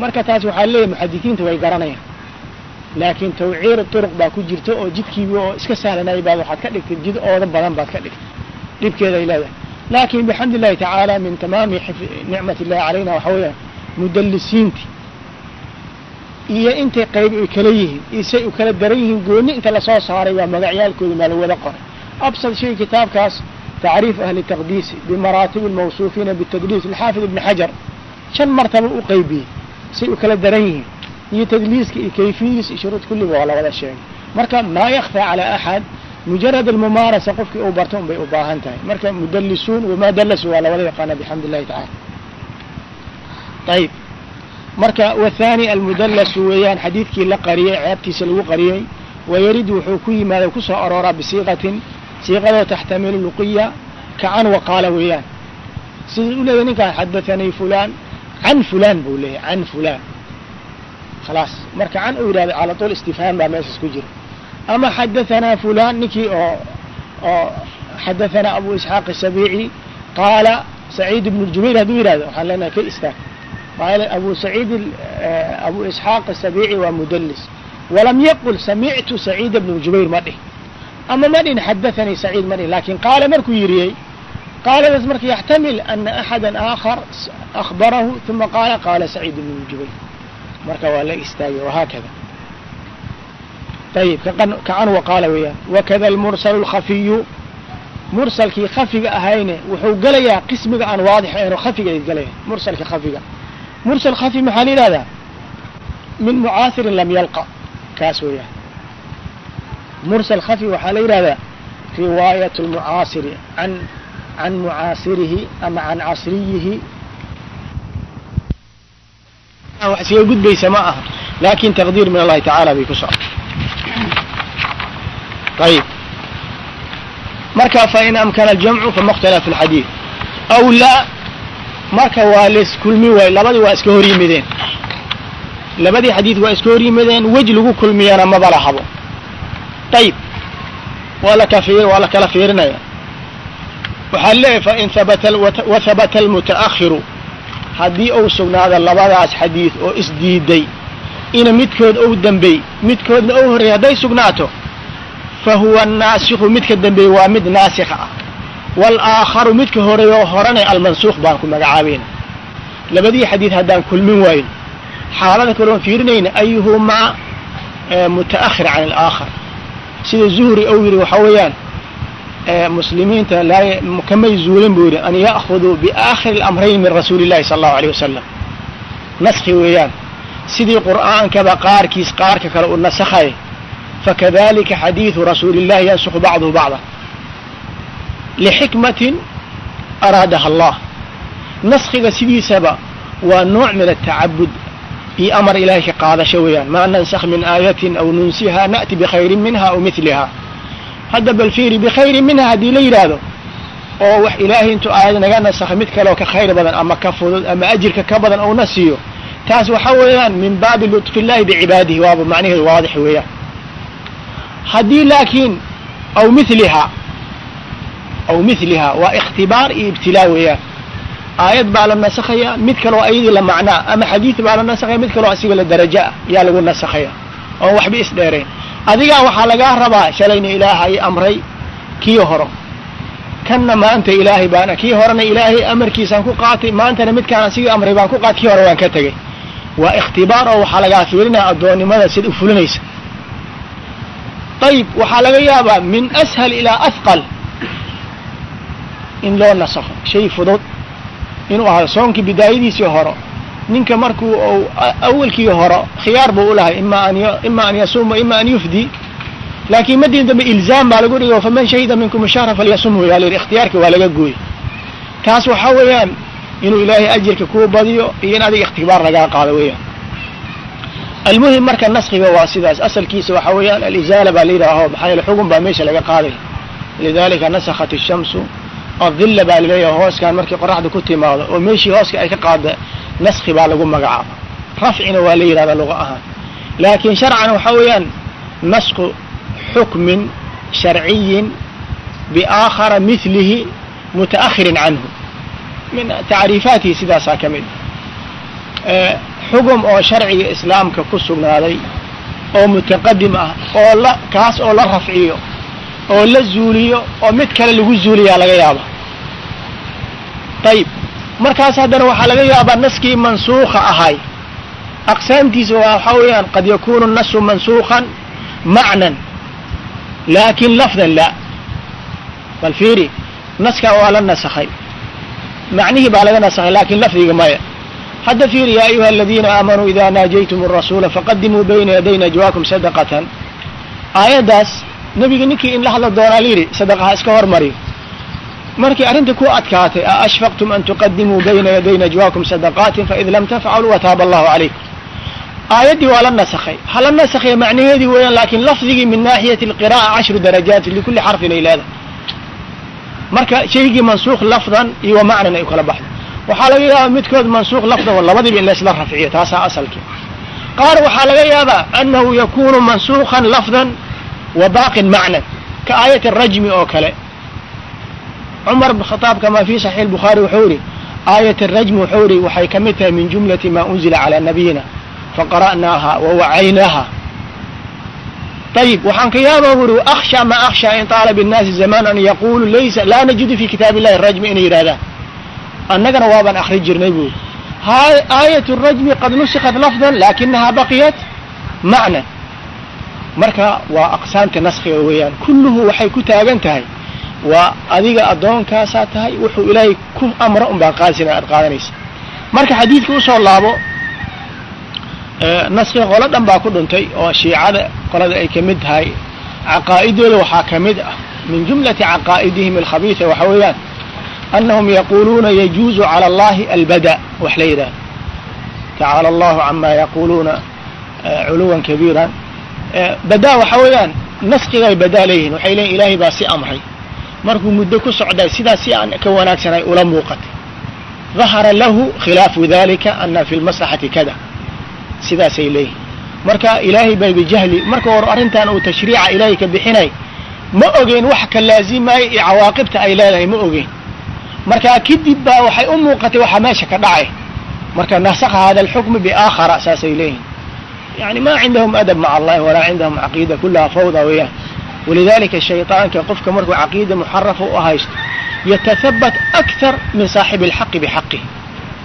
Marka taas waxaa leeyahy muxadisiinta way garanayaan. Laakiin tawciir turuq baa ku jirta oo jidkiibi oo iska sahlanay baad waxaad ka dhigtay jid ooda badan baad ka dhigtay dhibkeeday leedahay. Laakin bixamdi illahi tacaala min tamaami nicmat illahi calayna waxa weeyaan mudalisiinti iyo intay qayb ay kala yihiin iyo say u kala daran yihiin gooni inta la soo saaray waa magacyaalkooda maa la wada qoray. Absad shay kitaabkaas tacriif ahli taqdiisi bimaraatib lmawsuufiina bitadliis lxaafid ibni xajar shan martaba u qaybiyey say u kala daran yihiin. Iyo tadliiska iyo kayfiyadiis iyo shuruud kulliba waa lawada sheegay. Marka maa yakfaa calaa axad mujarad almumaarasa qofkii uu barto un u baahan tahay. Marka mudalisuun wamaa dalasu waa lawada yaqaana bixamdi illahi tacala ayib marka wathani almudalasu weeyaan xadiidkii la qariyey ceebtiisa lagu qariyey wayarid wuxuu ku yimaada ku soo arooraa bisiiqatin siiqadoo taxtamilu luqiya kacan waqaala weeyaan. Sida u leeyahy ninkaan fulan can fulan buu leeyahy can fulan khalaas. Marka can uu yidhahdo cala tuul istifhaam baa meeshaas ku jira. Ama xadahanaa fulan ninkii oo oo xadahanaa abu isxaaq asabiici qaala saciid ibnu jubayr hadduu yidhahdo waxaan leenahay ka istaag asabiici waa mudalis walam yaqul samictu saciid ibnu jubayr ma dhih ama ma dhin xadathanii saciid ma dhih laakiin qaala markuu yiriyey qaaladaas marka yaxtamil ana axada aakhar akhbarahu uma qaala qaala saciid ibnu jubayr marka waa la istaagay wahaakada ayib kacan waqaala weeyaan wakada almursal lkhafiyu mursalkii khafiga ahayne wuxuu gelayaa qismiga aan waadix ahayn oo khafiga ay galaya mursalka khafiga mursal khafi maxaa la yihahdaa min mucaasirin lam yalqa. Kaas weeyaan mursal khafi waxaa la yidhahdaa riwaayat lmucaasiri an can mucaasirihi ama can casriyihi. Wax isaga gudbaysa ma aha laakiin taqdiir min allahi tacala bay ku socota ayib marka fain amkana aljamcu fama اkhtala fi اlxadiid aw laa marka waa laiskulmi waayo labadii waa iska hor yimideen. Labadii xadiid waa iska hor yimideen wej lagu kulmiyana maba lahabo. Ayib waa waa la kala fiirinaya. Waxaa leeyahy fain habata wahabata almuta'akhiru haddii uu sugnaado labadaas xadiid oo isdiiday ina midkood ou dembey midkoodna ou horreeyay hadday sugnaato fa huwa naasikhu midka dembeey waa mid naasikha ah walaakharu midka horeeyo horena almansuukh baan ku magacaabayna labadii xadiid haddaan kulmin waayn xaalada kaloon fiirinayna ayuhumaa muta'akhir can alaakhar sida zuhri ou yidhi waxaa weeyaan muslimiinta laa kamay zuulin buu yidhi an ya'khuduu biaakhiri اlamrayn min rasuuli اllahi sala allahu alayh wasalam naskhi weeyaan sidii qur'aankaba qaarkiis qaarka kale u nasakhay fakadalika xadiidu rasuuli اllahi yansukhu bacduhu bacda lixikmatin araadaha allah naskhiga sidiisaba waa nooc min atacabud iyo amar ilaahay ka qaadasho weeyaan maa nansakh min aayatin aw nunsiha na'ti bikhayrin minha aw miliha hadda bal fiiri bikhayrin minha haddii la yidhaahdo oo wax ilaahay intuu aayad naga nasakhay mid kaleoo ka khayr badan ama ka fudud ama ajirka ka badan ou na siiyo taas waxa weeyaan min baabi illahi bicibaadihi waaba macnaheedu waadix weeyaan haddii laakiin aw miliha aw miliha waa ikhtibaar iyo ibtilaa weeyaan aayad baa la nasakhaya mid kaloo ayadii la macnaa ama xadiid baa la nasakhaya mid kaloo asiga la daraja yaa lagu nasakhaya oon waxba isdheerayn adigaa waxaa lagaa rabaa shalayna ilaahay amray kii horo kanna maanta ilaahay baana kii horena ilaahay amarkiisaan ku qaatay maantana midkaan asigii amray baan ku qaat kii hore waan ka tegey waa ikhtibaar oo waxaa lagaa fiirinaya addoonnimada sida u fulinaysa ayib waxaa laga yaabaa min ashal ilaa ahqal in loo nasakho. Shay fudud. Inuu ahaado soonkii bidaayadiisii horo ninka markuu u awalkii horo khiyaar buu ulahay ima an yasuma ima an yufdi. Laakiin madin dambe ilzaam baa lagu dhigo faman shahida minkum shahra falyasumhu. Yaa layidhi ikhtiyaarka waa laga gooyey. Taas waxaa weeyaan inuu ilaahay ajirka kuu badiyo iyo in adiga ikhtibaar lagaa qaado weeyaan. Almuhim marka naskiga waa sidaas. Asalkiisa waxaa weeyaan alizaala baa layidhaaho maxaa yeele xugun baa meesha laga qaaday. Lidalika nasakhat ishamsu adilla baa la leeyahay hooskan markay qoraxda ku timaado oo meeshii hooska ay ka qaada naski baa lagu magacaaba rafcina waa la yidhahda luqa ahaan. Laakiin sharcan waxaa weeyaan nasku xukmin sharciyin biaakhara milihi muta'akhirin canhu. Min tacriifaatihi sidaasaa ka mid. Xugum oo sharciga islaamka ku sugnaaday oo mutaqadim ah oo kaas oo la rafciyo oo la zuuliyo oo mid kale lagu zuuliyaa laga yaaba ayib markaas haddana waxaa laga yaabaa naskii mansuuka ahay. Aqsaamtiisa waxaa weeyaan qad yakunu nasu mansuukan macnan laakin lafdan la. Bal fiiri naskaa waa la nasakhay. Macnihii baa laga nasakhay laakiin lafdiga maya. Hadda fiiri ya ayuha aladiina aamanuu ida naajaytum الrasuula faqadimuu bayna yaday najwaakum sadaqatan. Aayaddaas nebiga ninkii in la hadla doonaa layidhi sadaqaha iska hormariyo markii arrinta ku adkaatay a ashfaqtum an tuqadimuu bayna yaday najwaakum sadaqaatin faid lam tafcaluu wataaba allahu calaykum. Aayaddii waa la nasakhay. Ha la nasakhaya macnaheedii weeyaan laakin lafdigii min naaxiyati alqira'a cashru darajaat likulli xarfin ay leedahay. Marka shaygii mansuuq lafdan iyo macnan ay u kala baxdo. Waxaa laga yaabaa midkood mansuuq lafdan wa labadiiba in laysla rafciyo taasaa asalkii. Qaar waxaa laga yaabaa annahu yakunu mansuukan lafdan wa baaqin macnan ka aayati rajmi oo kale cumar bn khadaab kamaa fi saxiix bukhaari wuxuu yihi aayat rajmi wuxuu yihi waxay ka mid tahay min jumlati ma unzila calaa nabiyina faqara'naaha wa wacaynaaha ayib waxaan ka yaaba bu uri akhsha ma akhsha in taala binnaasi zamaan an yaqulu laysa laa najidu fi kitaab illahi rajmi inay yidhahdaan annagana waabaan akri jirnay bu yidhi. Aayat rajmi qad nusikat lafdan lakinaha baqiyat macnan marka waa aqsaamta naskiga weeyaan. Kulluhu waxay ku taagan tahay waa adiga addoonkaasaa tahay wuxuu ilaahay ku amro un baan qaadisina aad qaadanaysa marka xadiidka u soo laabo naskiga qolo dhan baa ku dhuntay oo shiicada qolada ay ka mid tahay. Caqaa'idooda waxaa ka mid ah min jumlati caqaa'idihim alkhabiisa waxa weeyaan anahum yaquuluuna yajuuzu cala allahi albada wax la yidhaha tacaala allahu cama yaquuluuna culuwan kabiiran. Badaa waxa weeyaan naskigay badaa leeyihiin waxay leeyihiin ilaahay baa si amray markuu muddo ku socday sidaas si aan ka wanaagsanay ula muuqatay. Dahara lahu khilaafu dalika ana fi lmaslaxati kada. Sidaasay leeyihiin marka ilaahay bay bijahli marka hore arrintan uu tashriica ilaahay ka bixinay ma ogeyn wax ka laazimaya iyo cawaaqibta ay leedahay ma ogeyn. Marka kadib baa waxay u muuqatay waxa meesha ka dhacay. Marka nasakha hada alxukmu biaakhara saasay leeyihiin yani ma cindahum adab maca allahi walaa cindahum caqiida kulaha fawda weeyaan walidalika shayطaanka qofka markuu caqiida muxarafa u haysto yatahabat akthar min saaxibi اlxaqi bixaqih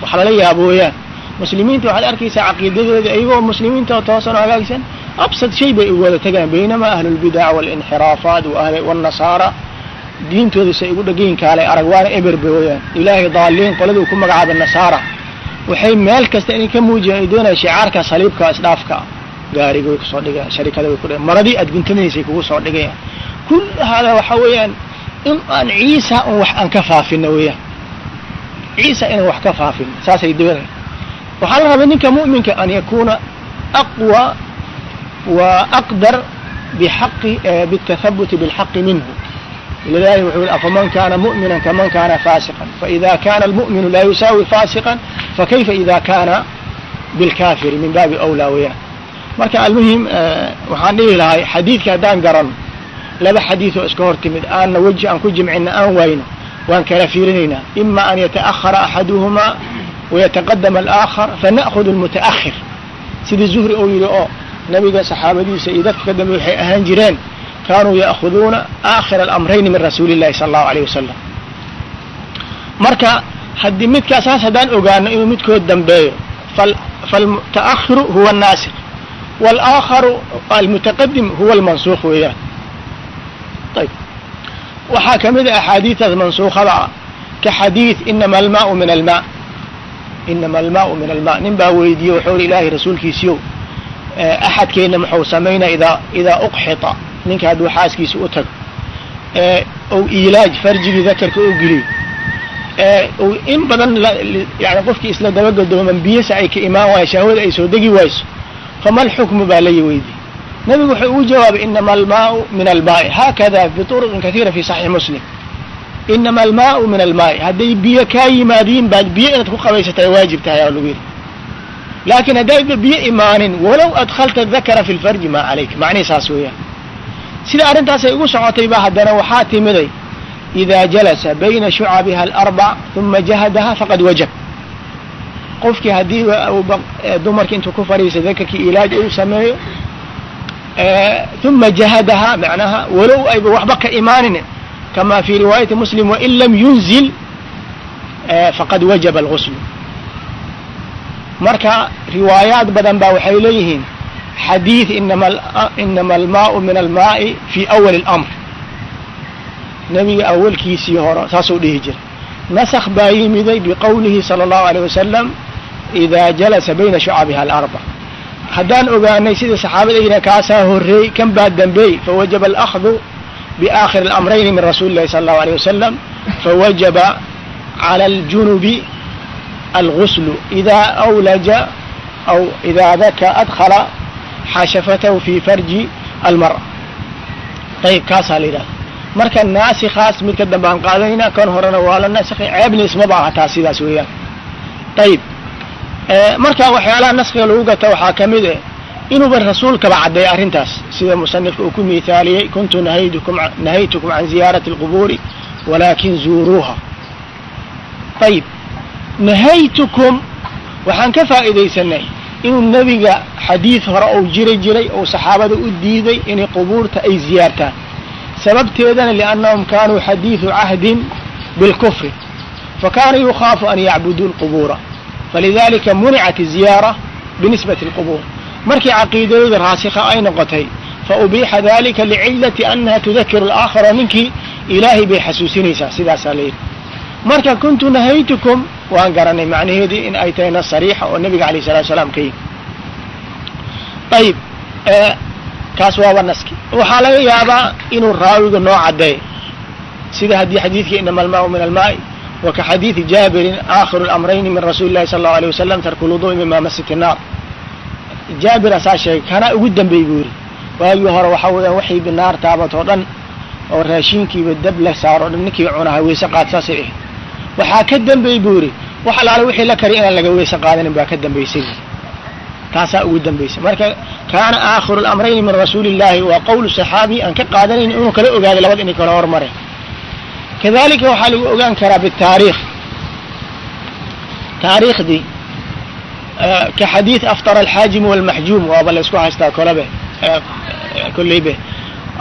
wax lala yaabo weeyaan muslimiinta waxaad arkaysaa caqiidadooda iyagoo muslimiinta toosan hagaagsan absad shay bay ugu wada tagaan baynama ahlu lbidac walinxiraafaat wاnasaara diintooda say ugu dhegayin kaalay arag waana eberbe weeyaan ilaahay daaliin qoladuu ku magacaaba nasaara waxay meel kasta inay ka muujiyaan ay doonaya shicaarka saliibka isdhaafka gaariga way ku soo dhigayaan sharikada way kudhigayan maradii aad guntamaysay kugu soo dhigayaan. Kul hada waxa weeyaan in aan ciisa un wax aan ka faafino weeyaan. Ciisa inaan wax ka faafin saasay doonaya waxaa la rabay ninka mu'minka an yakuna aqwa wa aqdar bixaqi bitathabuti bilxaqi minhu. Wuxuu yhi afaman kana mu'mina kaman kana fasiqan faida kana almu'minu la yusaawi fasiqan fakayfa ida kana bilkafiri min baabi awlaa weyaan marka almuhim waxaan dhihi lahay xadiidka haddaan garano laba xadiid oo iska hor timid aanna weji aan ku jimcina aan wayno waan kala fiirinaynaa. Ima an yataأhara axaduhuma wayataqadama alaakhar fana'khud almuta'ahir sidii zuhri uu yidhi oo nabiga saxaabadiisa iyo dadka ka dambe waxay ahaan jireen kanuu ya'khuduuna aakhira alamrayni min rasuuli illahi sala allahu alayh wasalam marka haddii midkaa saas haddaan ogaano inuu midkood dambeeyo falmuta'ahiru huwa annaasik walaakharu almutaqadim huwa almansuuq weeyaan ayb waxaa ka mid a axaadiidaas mansuukhada ka xadiid inama almaau min alma inama almaau min alma nin baa weydiiye wuxuu ihi ilaahay rasuulkiisiyow axadkeenna muxuu samaynaa idaa idaa uqxita ninka hadduu xaaskiisa u tago ou ilaaj farjigii dakarka u geliyo in badan yani qofkii isla dabagadooman biyasa ay ka imaan waayo shahwada ay soo degi wayso fama alxukmu baa layi weydiye nabigu wuxuu ugu jawaabay inama almaau min almaai haakada bituruqin kaiira fi saxiix muslim inama almaau min almaai hadday biyo kaa yimaadiin baad biyo inaad ku qabaysata waajib tahay aa lagu yidhi laakin haddayba biyo imaanin walow adkhalta dakara fi lfarji maa calayk macnihi saas weeyaan sida arrintaasay ugu socotay ba haddana waxaa timiday ida jalasa bayna shucabiha alarbac uma jahadaha faqad wajab qofkii haddii dumarki intuu ku fadhiisa dakarkii ilaaj uu sameeyo uma jahadaha macnaha walow ayba waxba ka imaanin kama fi riwaayati muslim wain lam yunzil faqad wajaba alguslu marka riwaayaat badan ba waxay leeyihiin xadiid inama almaau min almaai fi awali اlamr nebiga awalkiisii hore saasuu dhihi jiray nasakh baa yimiday biqowlihi salى اllahu alيyه wasalam idaa jalasa bayna shucabiha alarba haddaan ogaanay sidii saxaabada yidhan kaasaa horreey kan baa dambeey fawajaba alahdu biaakhiri alamrayni min rasuuli illahi sala allahu alayh wasalam fawajaba cala aljunubi alguslu idaa awlaja aw idaa daka adkhala xashafatahu fi farji almar'a ayib kaasaa la yidhahda marka naasikhaas mid dambe aan qaadanaynaa kan horena waa la nasikhay ceebna isma aha taas sidaas weeyaan ayib marka waxyaalaha naskiga lagu gata waxaa ka mid eh inuuba rasuulkaba caddeeya arrintaas sida musanifka uu ku miithaaliyey kuntu nahaytukum can ziyaarati alqubuuri walaakin zuuruuha. Ayib nahaytukum waxaan ka faa'iidaysanay inuu nebiga xadiid hore ou jiri jiray ou saxaabada u diiday inay qubuurta ay ziyaartaan. Sababteedana liannahum kanuu xadiidu cahdin bilkufri fakana yukhaafu an yacbuduu lqubuura falidalika municat iziyaara binisbati lqubuur markii caqiidadooda raasikha ay noqotay faubiixa dalika licilati anaha tudakiru alaakhara ninkii ilaahay bay xasuusinaysaa sidaasaa la yidhi marka kuntu nahaytukum waan garanay macnaheedii in ay tahay sariixa oo nabiga alayh salatu salaam ka yimi ayib kaas waaba naski waxaa laga yaabaa inuu raawiga noo caddeey sida haddii xadiidkii inama almaau min almaai wa ka xadiidi jaabirin aakhiru lamrayni min rasuuli llahi sala allahu alيyh wasalam tarku lwudu'i mima masiti naar jaabir asaa sheegay kana ugu dambeey buu yidhi. Waagii hore waxaa weeyaan waxay binaar taabatoo dhan oo raashiinkiiba dab la saaro dhan ninkii cunaha weyse qaad saasay ahayd. Waxaa ka dambeey buu yidhi wax alaale wixii la kari inaan laga weyse qaadanin baa ka dambaysay taasaa ugu dambaysay marka kaana aakhiru lamrayni min rasuuli illahi waa qowlu saxaabi aan ka qaadanayn inuu kala ogaaday labada inay kala hormareen kadalika waxaa lagu ogaan karaa bitaariikh taariikhdii ka xadiid aftara alxaajimu walmaxjuum waaba la isku haystaa kolabe kolleybe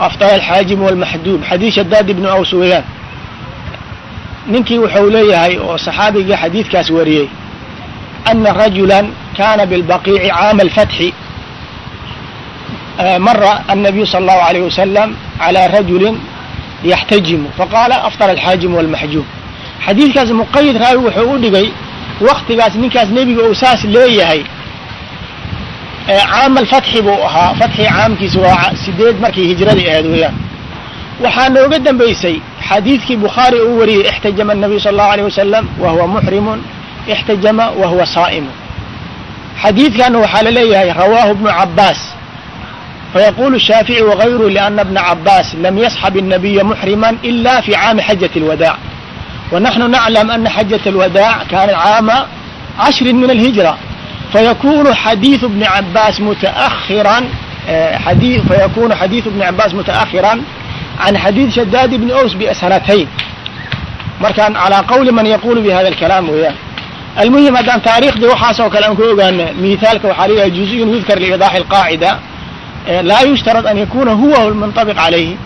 aftara alxaajimu walmaxduum xadiid shadaad ibnu aws weeyaan ninkii wuxuu leeyahay oo saxaabiga xadiidkaas wariyey ana rajula kana bilbaqiici caama alfatxi mara annabiyu sala allahu alayh wasalam calaa rajulin yaxtajimu faqaala aftara alxaajimu walmaxjuub xadiidkaas muqayid raawi wuxuu u dhigay waktigaas ninkaas nebiga uu saas leeyahay caam alfatxi buu ahaa fatxii caamkiisa waa sideed markii hijradii ahayd weeyaan waxaa nooga dambaysay xadiidkii bukhaari uu wariyey ixtajama anabiyu sala allahu alayh wasalam wa huwa muxrimun ixtajama wa huwa saa'imun xadiidkaana waxaa la leeyahay rawaahu bnu cabbaas فيقول الشافعي وغيره لأن ابن عباس لم يصحب النبي محرما إلا في عام حجة الوداع ونحن نعلم أن حجة الوداع كان عام عشر من الهجرة فيكون حديث ابن عباس متأخرا حديث فيكون حديث ابن عباس متأخرا عن حديث شداد بن أوس بسنتين markaan calaa qawli man yaquulu bi hada alkalaam weeyaan almuhim haddaan taariikhdii waxaasoo kale aan ku ogaana mithaalka waxaa leeyahay juziyun laa yushtarad an yakuna huwa lmunطabiq calayhi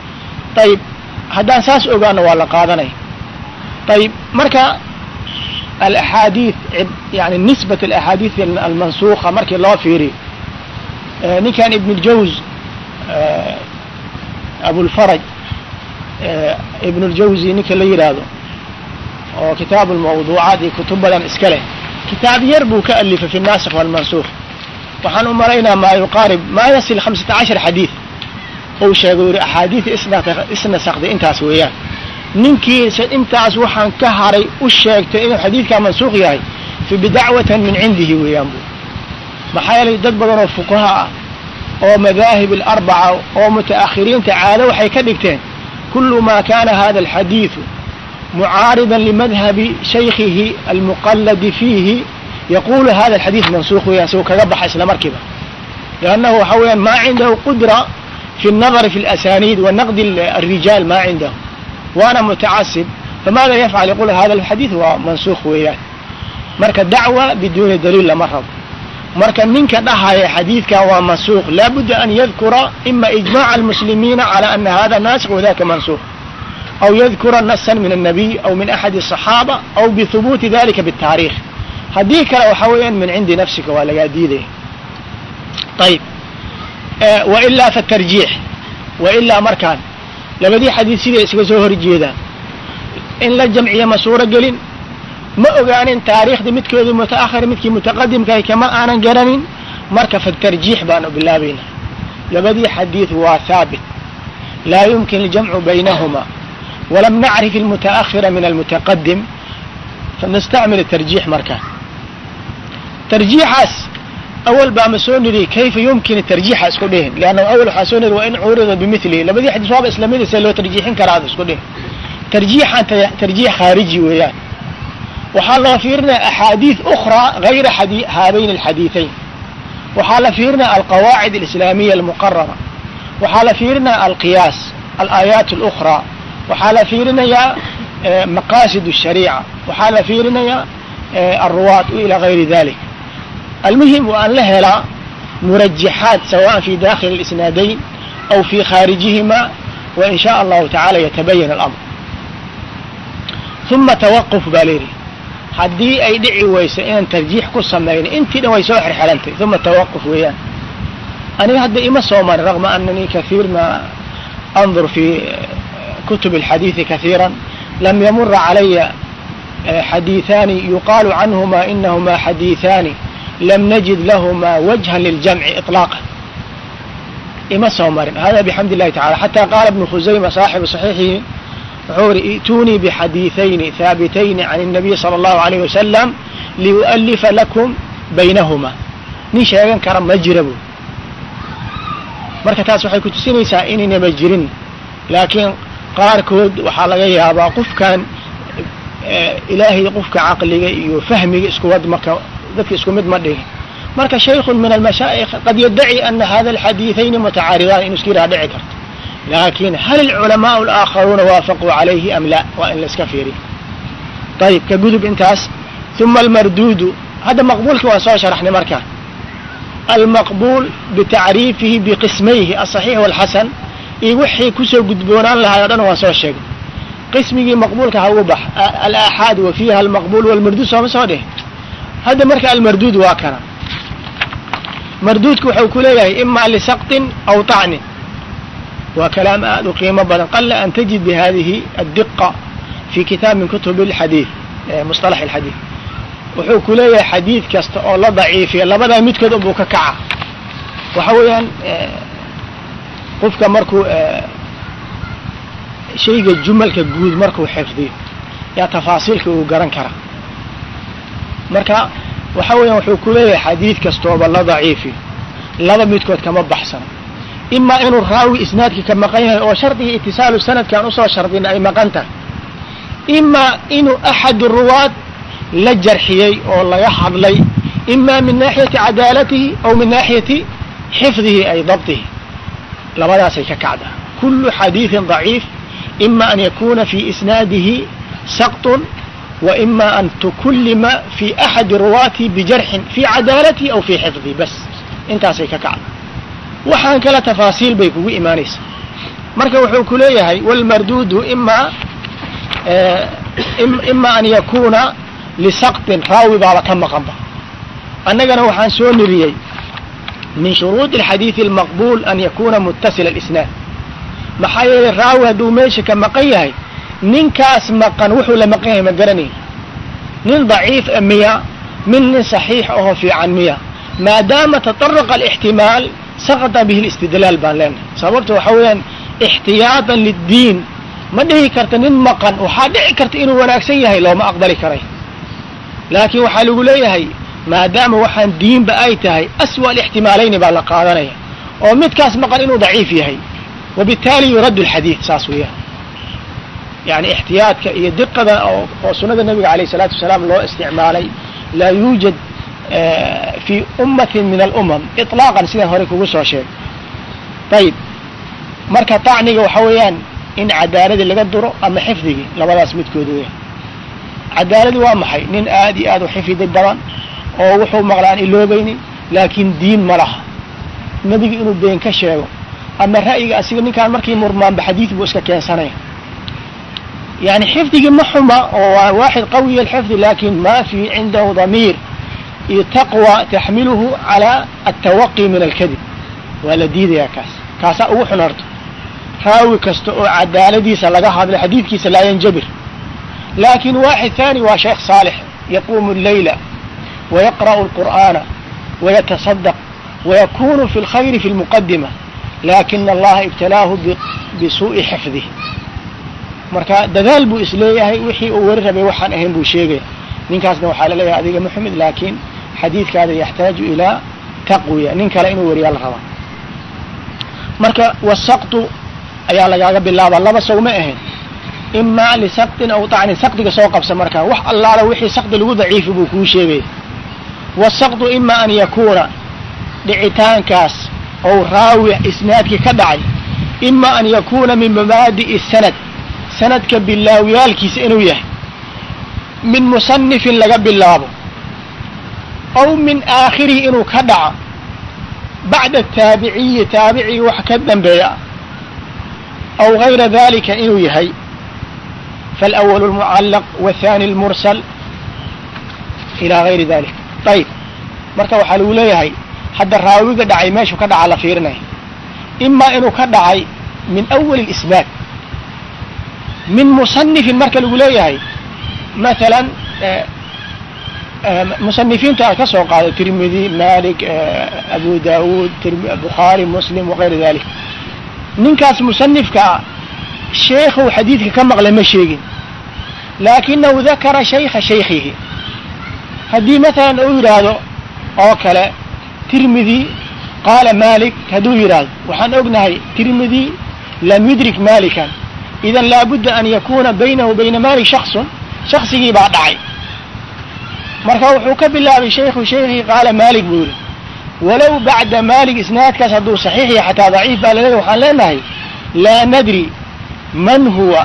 ayib haddaan saas ogaano waa la qaadanay ayib marka alaxaadiid yani nisbat alaxaadiid almansuuka markii loo fiiriyo ninkan ibn اljawz abulfaraj ibn اljawzi ninka la yidhaahdo oo kitaabu lmawduucaat iyo kutub badan iska leh kitaab yar buu ka alifay fi nasikh walmansuukh waxaan u malaynaa maa yuqaarib maa yasil hamsata cashar xadiid. Uu sheegay yidhi axaadiid isnasakday intaas weeyaan. Ninkii intaas waxaan ka haray u sheegtay inuu xadiidkaa mansuuq yahay fi bidacwatan min cindihi weeyaan bu maxaa yeelay dad badan oo fuqaha ah oo madaahib alarbaca oo muta'akhiriinta caado waxay ka dhigteen kulu ma kana hada alxadiidu mucaaridan limadhabi shaykihi almuqalladi fiihi yaqulu hada alxadiid mansuuq weeyaan si uu kaga baxa isla markiiba liannahu waxa weeyaan ma cindahu qudra fi الnadari fi اlasaniid wa naqdi الrijaal ma cindahu waana mutacasib famaada yafcal yaqul hada alxadiid waa mansuuq weeyaan marka dacwa biduuni daliil lama rabo marka ninka dhahaya xadiidkan waa mansuuq laabudda an yadkura ima ijmaca almuslimiina cala ana hada nasikh wadaka mansuuq aw yadkura nasan min الnabiy aw min axadi الصaxaaba aw bihubuuti dalika bالtaarikh haddii kale waxa weeyaan min cindi nafsika waa lagaa diidaya ayib wailaa fatarjiix wailaa markaan. Labadii xadiid siday iskaga soo horjeedaan in la jamciya ma suuro gelin? Ma ogaanin taariikhdii midkoodii mutaakhir midkii mutaqadimkahay kama aanan garanin? Marka fatarjiix baanu bilaabayna labadii xadiid waa haabit laa yumkin aljamcu baynahuma. Walam nacrif almutaakhira min almutaqadim fanastacmil atarjiix markaan tarjiixaas awal baa ma soo niri kayfa yumkin tarjiixa isku dhihin leanna awal waxaa soo niri waa in curida bimilihi labadii xadiis waaba islamida see loo tarjiixin karaa ad isku dhihin tarjiixan tarjiix khaariji weeyaan waxaa loo fiirinaya axaadiid ukraa gayra haabayn alxadiiثayn waxaa la fiirinaya alqawaacid alislaamiya almuqarara waxaa la fiirinaya alqiyaas alaayaat اlأkhraa waxaa la fiirinayaa maqaasid الshariica waxaa la fiirinayaa alruwaad ila gayri dalik almuhim waa an la helaa murajaxaat sawaan fi dakhili اlisnaadayn aw fi khaarijihima wa in shaء allahu tacala yatabayan alamr uma tawaquf baa layidhi haddii ay dhici weyso inaan tarjiix ku samayna intii dhan way soo xerxelantay uma tawaquf weeyaan aniga hadda ima soo marin ragma anani kaiir ma andur fi kutub اlxadiiثi kaiira lam yamura calaya xadiiثaani yuqaalu canhuma inahuma xadiiثaani lam najid lahma wajha liljamci iطlaaqa ima soo marin hada bxamd الlahi tacala xatى qaala ibnu khusayma saaxibu صaxiixihi wuxuu iri i'tuunii bixadiiثayni haabitayni can الnabiy salى الlahu عalيه wasalam liu'alifa lakum baynahuma nin sheegan kara ma jira bu marka taas waxay ku tusinaysaa inaynaba jirin laakiin qaarkood waxaa laga yaabaa qofkan ilaahay qofka caqliga iyo fahmiga iskuwad marka dadka isku mid ma dhigin marka shaykun min almashaa'ikh qad yaddaci ana hada alxadiiثayni mutacaaridaan inu iska yidhaha dhici karto laakin hal alculamaء اlaakharuuna waafaquu calayhi am la waa in la iska fiiriya ayib ka gudub intaas uma almarduudu hadda maqbuulki waan soo sharaxnay marka almaqbuul bitacriifihi biqismayhi aلصaxiix wاlxasan iyo wixii kusoo gudboonaan lahay o dhan waan soo sheegay qismigii maqbuulka ha ugu bax alaaxaad wa fiiha almaqbuul walmarduud sooma soo dheh hadda marka almarduud waa kana marduudku wuxuu ku leeyahay ima lisaqطin aw طacnin waa kalaam aad u qiimo badan qala an tajid bihadihi addiqa fi kitaab min kutub اlxadiid musطalax اlxadiid wuxuu ku leeyahay xadiid kasta oo la daciifiya labadaa midkood unbuu ka kaca waxa weeyaan qofka markuu shayga jumalka guud markuu xifdiyo yaa tafaasiilka uu garan kara marka waxa weeyaan wuxuu ku leeyahay xadiid kastooba la daciifiyo laba midkood kama baxsano imaa inuu raawi isnaadkii ka maqan yahay oo shardigii itisaalu sanadkan u soo shardina ay maqan tahay. Imaa inuu axad ruwaad la jarxiyey oo laga hadlay ima min naaxiyati cadaalatihi aw min naaxiyati xifdihi ay dabdihi labadaasay ka kacdaa kulu xadiidin daciif ima an yakuna fi isnaadihi saqطun wa ima an tukullima fi axadi ruwaati bijarxin fi cadaalatihi aw fi xifdihi bas intaasay ka kacdaa waxaan kala tafaasiil bay kugu imaanaysaa marka wuxuu ku leeyahay wlmarduudu ima ima an yakuna lisaqطin raawi baaba ka maqanba annagana waxaan soo niriyey min shuruudi اlxadiiثi اlmaqbul an yakuna mutasila اlisnaad maxaa yeelay raawi hadduu meesha ka maqan yahay ninkaas maqan wuxuu la maqan yahay ma garanayn nin daciif a miya min nin صaxiix aho fiican miya maadaama taطaraqa اlاxtimaal saqطa bihi اlاstidlaal baan leenahay sababta waxa weeyaan اxtiyaatan liddiin ma dhihi karta nin maqan waxaa dhici karta inuu wanaagsan yahay looma aqbali karay laakiin waxaa lagu leeyahay maadaama waxaan diinba ay tahay aswa alixtimaalayni baa la qaadanaya oo midkaas maqan inuu daciif yahay wabitaali yuraddu alxadiid saas weeyaan yani ixtiyaadka iyo diqada oo sunada nabiga alayh salaatu wasalaam loo isticmaalay laa yuujad fii ummatin min alumam ilaaqan sidaan horey kugu soo sheegay ayib marka tacniga waxa weeyaan in cadaaladii laga duro ama xifdigii labadaas midkooda weya cadaaladii waa maxay nin aada iyo aad u xifdi badan oo wuxuu maqlaan iloobaynin laakiin diin ma laha nebigi inuu been ka sheego ama ra'yiga asiga ninkaan markii murmaanba xadiid buu iska keensanaya yani xifdigii ma xuma oo waa waaxid qawiya alxifdi laakin ma fi cindahu damiir iyo taqwa taxmiluhu calى altawaqi min alkadib waa la diidayaa kaas kaasaa ugu xun horto raawi kasta oo cadaaladiisa laga hadlay xadiidkiisa laa yanjabir lakin waaxid thani waa sheekh saalix yaquumu leyla wayaqra'u اlqur'aana wayataصadaq wayakunu fi اlkhayri fi اlmuqadima marka dadaal buu is leeyahay wixii uu wari rabay waxaan ahayn buu sheegaya ninkaasna waxaa la leeyahay adiga muxamed laakin xadiidkaada yaxtaaju ilaa taqwiya. Nin kale inuu wariyaa la rabaa. Marka wasaqtu ayaa lagaaga bilaabaa laba sow ma ahayn. Ima lisaqtin aw tacnin saqdiga soo qabsa markaa wax allaala wixii saqdi lagu daciifi buu kuu sheegaya wasaqdu ima an yakuuna dhicitaankaas ou raawi isnaadkii ka dhacay. Ima an yakuuna min mabaadi'i sanad sanadka bilaawiyaalkiisa inuu yahay min musanifin laga bilaabo aw min aakhirihi inuu ka dhaco bacda taabiciyi taabicii wax ka dambeeya aw gayra dalika inuu yahay فالأول المعلق والثاني المرسل إلى غير ذلك طيب marka waxaa lagu leeyahay hadda raawiga dhacay meeshu ka dhaca la fiirinaya imaa inuu ka dhacay min أول الإسناad min musanifin marka lagu leeyahay. Maalan eh, eh, musanifiinta aad ka soo qaado tirmidi malik eh, abu daawuud bukhaari muslim wagayra dalik ninkaas musanifkaa sheekhu xadiidka ka maqla ma sheegin. Laakinahu dakara shaykha shaykhihi haddii maalan uu yidhaahdo oo kale tirmidi qaala malik hadduu yidhaahdo waxaan ognahay tirmidi lam yudrik malikan idan laabudda an yakuuna baynahu bayna maali shakhsun shakhsigii baa dhacay marka wuxuu ka bilaabay shaykhu shaykhii qaala maalik buu yidhi walow bacda maalik isnaadkaas hadduu saxiix iyo xataa daciif baa laleeyahy waxaan leenahay laa nadri man huwa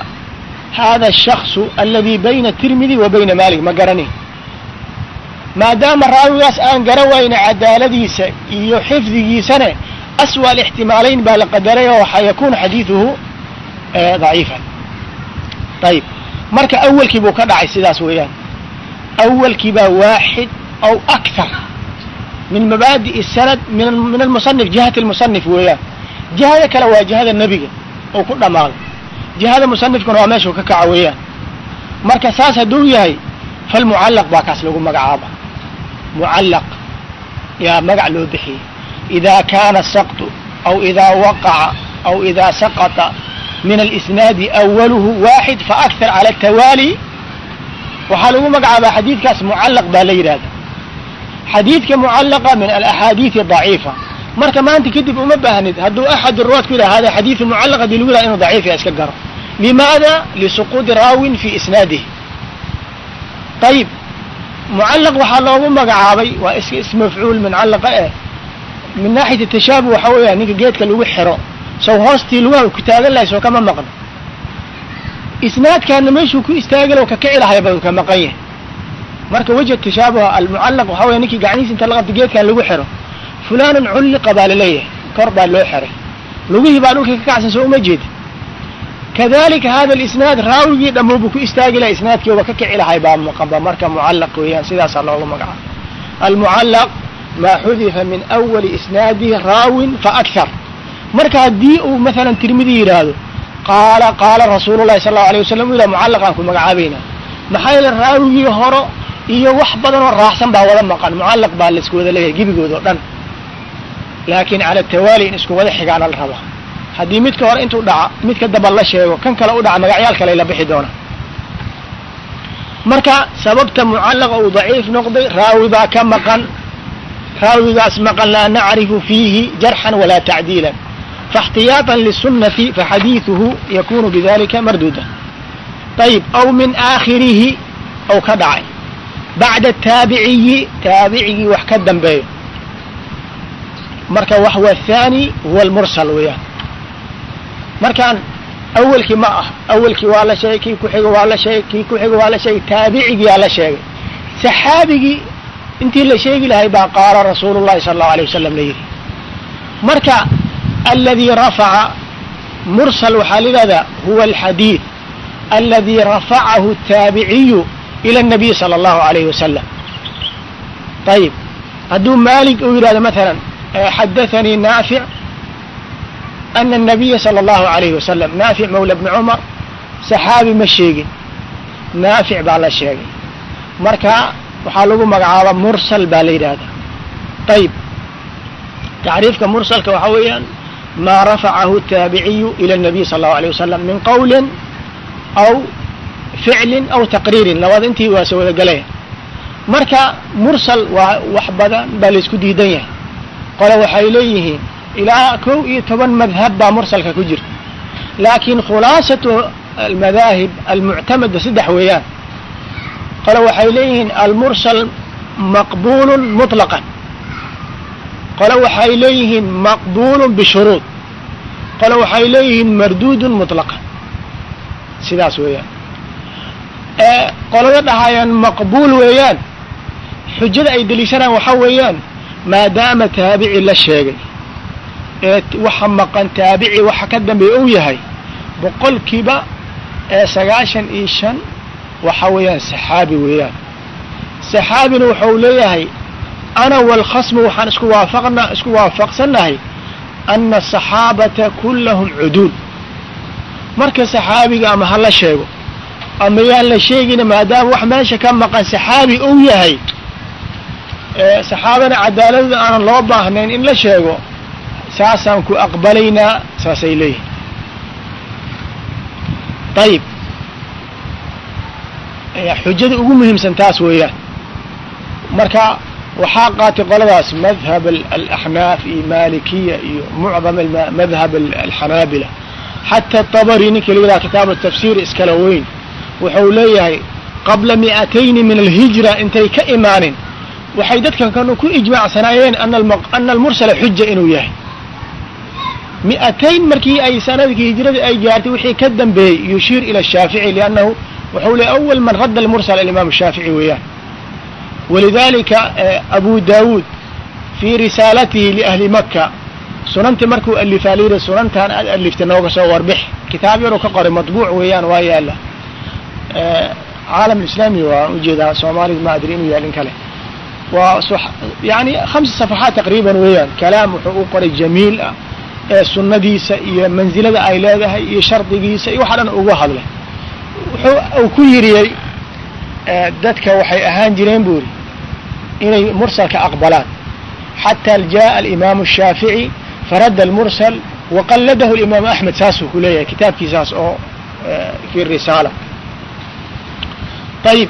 hada ashaksu aladii bayna tirmidi wa bayna maalik ma garani maadaama raawigaas aan gara wayna cadaaladiisa iyo xifdigiisane aswa alixtimaalayn baa la qadaray oo waxaa yakuunu xadiiduhu daciifan. Ayib marka awelkii buu ka dhacay sidaas weeyaan. Awelkii baa waaxid aw akthar. Min mabaadi'i sanad min almusanif jihati almusanif weeyaan. Jihada kale waa jihada nebiga oo ku dhammaado jihada musanifkuna waa meeshuu ka kaca weeyaan. Marka saas hadduu yahay falmucallaq baa kaas lagu magacaaba. Mucallaq. Yaa magac loo bixiyey. Idaa kaana saqtu aw idaa waqaca aw idaa saqata min alisnaadi awaluhu waaxid faakthar cala atawaali waxaa lagu magacaabaa xadiidkaas mucallaq baa la yidhahda xadiidka mucallaqa min alaxaadiidi daciifa marka maanta kadib uma baahnid hadduu axad ruwaad ku yidhaha hada xadiidu mucallaq haddii lagu yidhaha inuu daciif ya iska garo limaada lisuquudi raawin fi isnaadihi ayib mucallaq waxaa loogu magacaabay waa iska ismafcuul mucallaqa eh min naaxiyati tashaabuh waxa weeya ninka geedka lagu xiro sow hoostii lugaha ku taagan lahay soo kama maqno isnaadkaana meeshuu ku istaagalo kakaci lahay badu ka maqan yahay. Marka wejha tashaabuha almucallaq waxa weya ninkii gacnihiisa inta la qabta geedkan lagu xiro fulanun culliqa baa la leeyahay kor baa loo xiray. Lugihii baa dhulka ka kacsan soo uma jeeda kadalika hada alisnaad raawigii dhammuubu ku istaagi lahay isnaadkiiba ka kici lahay baa maqanba marka mucallaq weeyaan sidaasaa loogu magacaaba almucallaq maa xudifa min awali isnaadihi raawin faakthar marka haddii uu maalan tirmidi yidhaahdo qaala qaala rasuulu llahi sal allau alay wasalam u mucallaqaan ku magacaabayna maxaa yeele raawigii horo iyo wax badan oo raacsan baa wada maqan. Mucallaq baa la isku wada leeyahay gebigood oo dhan. Laakiin cala tawaali in isku wada xigaana la rabaa haddii midka hore intuu dhaca midka daba la sheego kan kale u dhaca magacyaal kale la bixi doona. Marka sababta mucallaqa uu daciif noqday raawi baa ka maqan. Raawigaas maqan laa nacrifu fiihi jarxan walaa tacdiilan faاxtiyaatan lisunati faxadiiثuhu yakunu bidalika marduuda ayib aw min aakhirihi ou ka dhacay bacda taabiciyi taabicigii wax ka dambeeyo marka wax waa thani huwa almursal weeyaan markaan awelkii ma ah awelkii waa la sheegay kii kuxiga waa la sheegay kii kuxiga waa la sheegay taabicigiyaa la sheegay saxaabigii intii la sheegi lahay baa qaala rasuulu llahi sala allahu alayh wasalam la yidhi marka aladii rafaca mursal waxaa la yidhahdaa huwa alxadiid aladi rafacahu الtaabiciyu ilى الnabiy salى اllahu alayhi wasalam ayib hadduu maalik uu yidhahdo maala xadaanii naafic ana الnabiya salى اllahu alayhi wasalam naafic mawla bni cumar saxaabi ma sheegin naafic baa la sheegay marka waxaa lagu magacaaba mursal baa la yidhaahdaa ayib tacriifka mursalka waxaa weeyaan maa rafacahu الtaabiciyu ilى الnabiy sal اllahu alيه wasalam min qawli aw ficlin aw taqriirin labada intii waa soo wadagalaya marka mursal waa wax badan baa laisku diidan yahay qole waxay leeyihiin ilaa kow iyo toban madhab baa mursalka ku jirta laakiin khulaasatu almadaahib almuctamada saddex weeyaan qole waxay leeyihiin almursal maqbulun muطlaqan qole waxay leeyihiin maqbulun bishuruud. Qole waxay leeyihiin marduudun muطlaqan sidaas weeyaan. Qolada dhahayaan maqbuul weeyaan. Xujada ay deliishanaan waxaa weeyaan maadaama taabici la sheegay. Ee waxa maqan taabici waxa ka dambeeya uu yahay boqolkiiba ee sagaashan iyo shan waxa weeyaan saxaabi weeyaan. Saxaabina wuxuu leeyahay ana walkhasmu waxaan isku waafaqsannahay ana asaxaabata kullahum cuduul marka saxaabiga ama ha la sheego ama yaan la sheegina maadaama wax meesha ka maqan saxaabi uu yahay saxaabana cadaaladooda aanan loo baahnayn in la sheego saasaan ku aqbalaynaa saasay leeyihiin ayib xujada ugu muhiimsan taas weeyaan marka waxaa qaatay qoladaas madhab alaxnaaf iyo malikiya iyo mucdam madhab alxanaabila. Xata tabari ninka la yidhaha kitaab tafsir iskala weyn. Wuxuu leeyahay qabla mi'atayni min alhijra intay ka imaanin. Waxay dadkan kan ku ijmaacsanaayeen ana almursala xuja inuu yahay. Mi'atayn markii ay sannadkii hijrada ay gaartay wixii ka dambeeyey yushiir ila shaafici liannahu wuxuu le awal man radda almursal alimaam shaafici weeyaan walidalika abu daawuud fii risaalatihi liahli maka sunanti markuu alifaa layidhi sunantan aad aliftay nooga soo warbix kitaab yaruu ka qoray matbuuc weeyaan waa yaalla caalam islaami waan u jeedaa soomaalida ma adri inuu yaal kale waa yani hamsa safaxaat taqriiban weeyaan kalaam wuxuu u qoray jamiil ah ee sunadiisa iyo manzilada ay leedahay iyo shardigiisa iyo waxa dhan uga hadlay wuxuu uu ku yiriyey dadka waxay ahaan jireen buu yidhi inay mursalka aqbalaan xataa jaءa alimaamu الshaafiعي faradda almursal waqalladahu اlimaamu axmed saasuu ku leeyahay kitaabkiisaas oo fi risaala ayib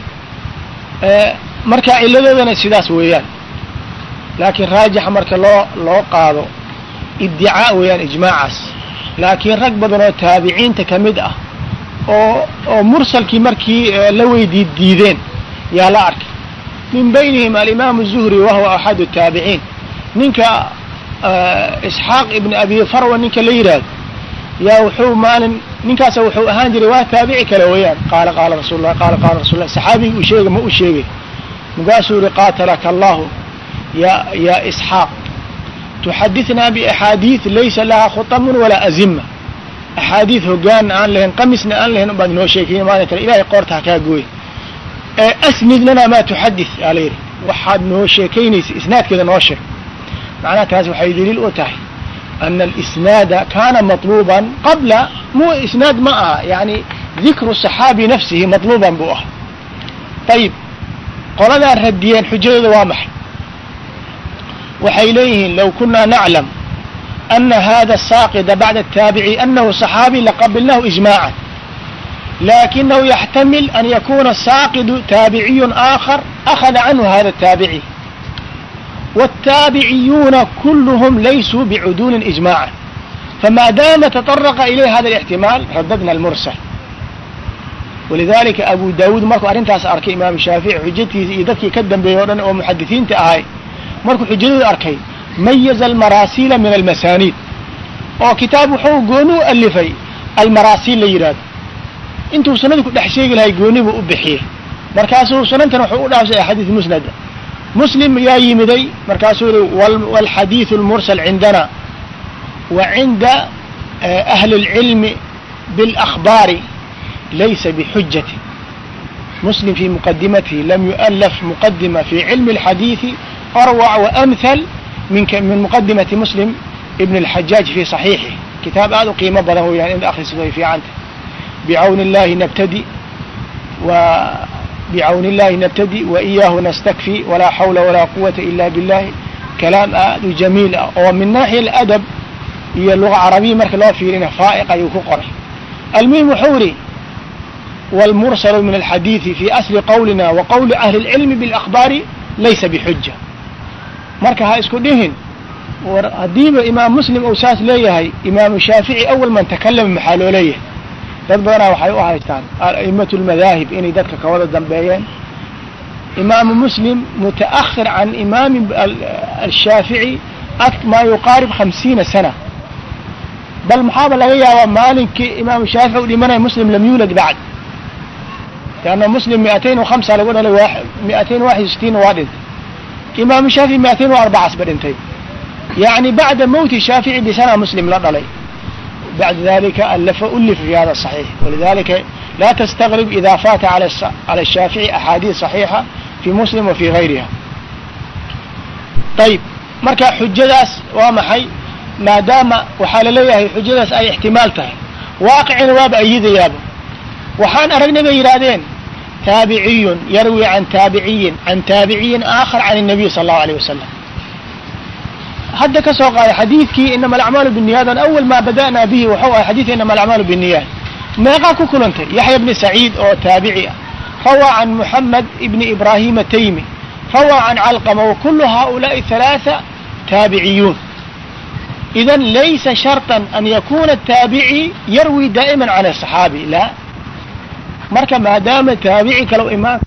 marka ciladoodana sidaas weeyaan laakiin raajixa marka loo loo qaado idicaa weeyaan ijmaacaas laakiin rag badan oo taabiciinta ka mid ah oo oo mursalkii markii la weydii diideen. Yaa la arkay. Min baynihim alimaamu zuhri wahuwa axadu taabiciin ninka isxaaq ibn abi farwa ninka la yidhaahdo yaa wuxuu maalin ninkaasa wuxuu ahaan jiray waa taabici kale weyaan qaala qaala rasul qaala qaala rasul saxaabigii uu sheega ma u sheegay. Markaasuu yihi qaatalaka allahu ya ya isxaaq tuxadinaa biaxaadiid laysa laha khutamun walaa azima axaadiid hogaan aan lahayn qamisna aan lahayn ubaad noo sheekeyn maalin kale ilahay qoorta ha kaa gooy asnid lana maa tuxadith aa la yidhi waxaad noo sheekaynaysa isnaadkeeda noo sheeg macnaha taas waxay daliil u tahay ana alisnaada kana matluban qabla mu isnaad ma aha yani dikru صaxaabi nafsihi matluban buu ahaa ayib qoladaan radiyeen xujadooda waa maxay waxay leeyihiin low kunaa naclam أن هذا الساقد بعد التابعي أنه صحابي لقبلناه إجماعا لكنه يحتمل أن يكون الساقد تابعي آخر أخذ عنه هذا التابعي والتابعيون كلهم ليسوا بعدول إجماعا فما دام تطرق إليه هذا الاحتمال رددنا المرسل ولذلك أبو داود markuu arintaas أركي إمام shaafiعي xujatiisa iyo dadkii ka dambeeyey o dhan oo muxadisiinta ahay mayaza almaraasiila min almasaaniid oo kitaab wuxuu gooni u alifay almaraasiil la yidhahdo intuu sunada ku dhex sheegi lahay gooni buu u bixiyey markaasuu sunantan wuxuu u dhaafsay axaadiis musnada muslim yaa yimiday markaasuu yihi walxadiiثu اlmursal cindana wa cinda ahli اlcilmi biاlأkhbaari laysa bixujati muslim fi muqadimatihi lam yu'alaf muqadima fi cilmi اlxadiiثi arwac waamhal min min muqadimati muslim ibn اlxajaaj fi صaxiixih kitaab aad u qiimo badan weyaan in akhrisid way fiicanta bicawni اllahi nabtadi bcwn اllahi nbtadi وإyaahu nastakfi walaa xawla walaa quwata ila biاllahi kalaam aad u jamiil ah oo min naaxiya اladab iyo luga carabiya marka loo fiirina faa'iq ayuu ku qoray almuhim wuxuu yihi wاlmursalu min alxadiiثi fi asli qowlina wa qowli ahli اlcilmi biاlأkhbaari laysa bxuja marka ha isku dhihin. War haddiiba imaam muslim uu saas leeyahay imaamu shaafici awal man takalama maxaa loo leeyahay? Dad badanaa waxay u haystaan a'immatu lmadaahib inay dadka ka wada dambeeyeen. Imaamu muslim muta'ahir can imaami ashaafici maa yuqaarib hamsiina sana. Bal maxaaba laga yaabaa maalinkii imaamu shaafici u dhimanaya muslim lam yuulad bacd? Leanna muslim miatain wa hamsa lagu dhalay miatain waxid sitiina waa dhintay imaamu shaafici maatiin u arbacaas ba dhintay yani bacda mawti shaafici bisana muslim la dhalay bacda dalika allafa ulif fi hada saxiix walidalika laa tastagrib ida faata cala ashaafici axaadiis saxiixa fi muslim wa fi gayriha ayib marka xujadaas waa maxay maadaama waxaa la leeyahay xujadaas ay ixtimaal tahay waaqicina waaba ayidayaaba waxaan aragnay bay yidhaahdeen taabiciyun yarwi can taabiciyin can taabiciyin aakhar can الnabiy sal الlahu alيه wasalam hadda ka soo qaaday xadiidkii inama alacmaalu binniyaat an awal maa bada'naa bihi waxau ahay xadiidka inama alacmaalu binniyaat meeqaa ku kulantay yaxya bni saciid oo taabici ah rawaa can muxamed ibni ibraahima taymi rawaa can calqama wakulu haؤulaaءi ثalaaثa taabiciyuun idan laysa sharطa an yakuna الtaabici yarwi daa'ima can الصaxaabi la marka maadaama taabici kale imaan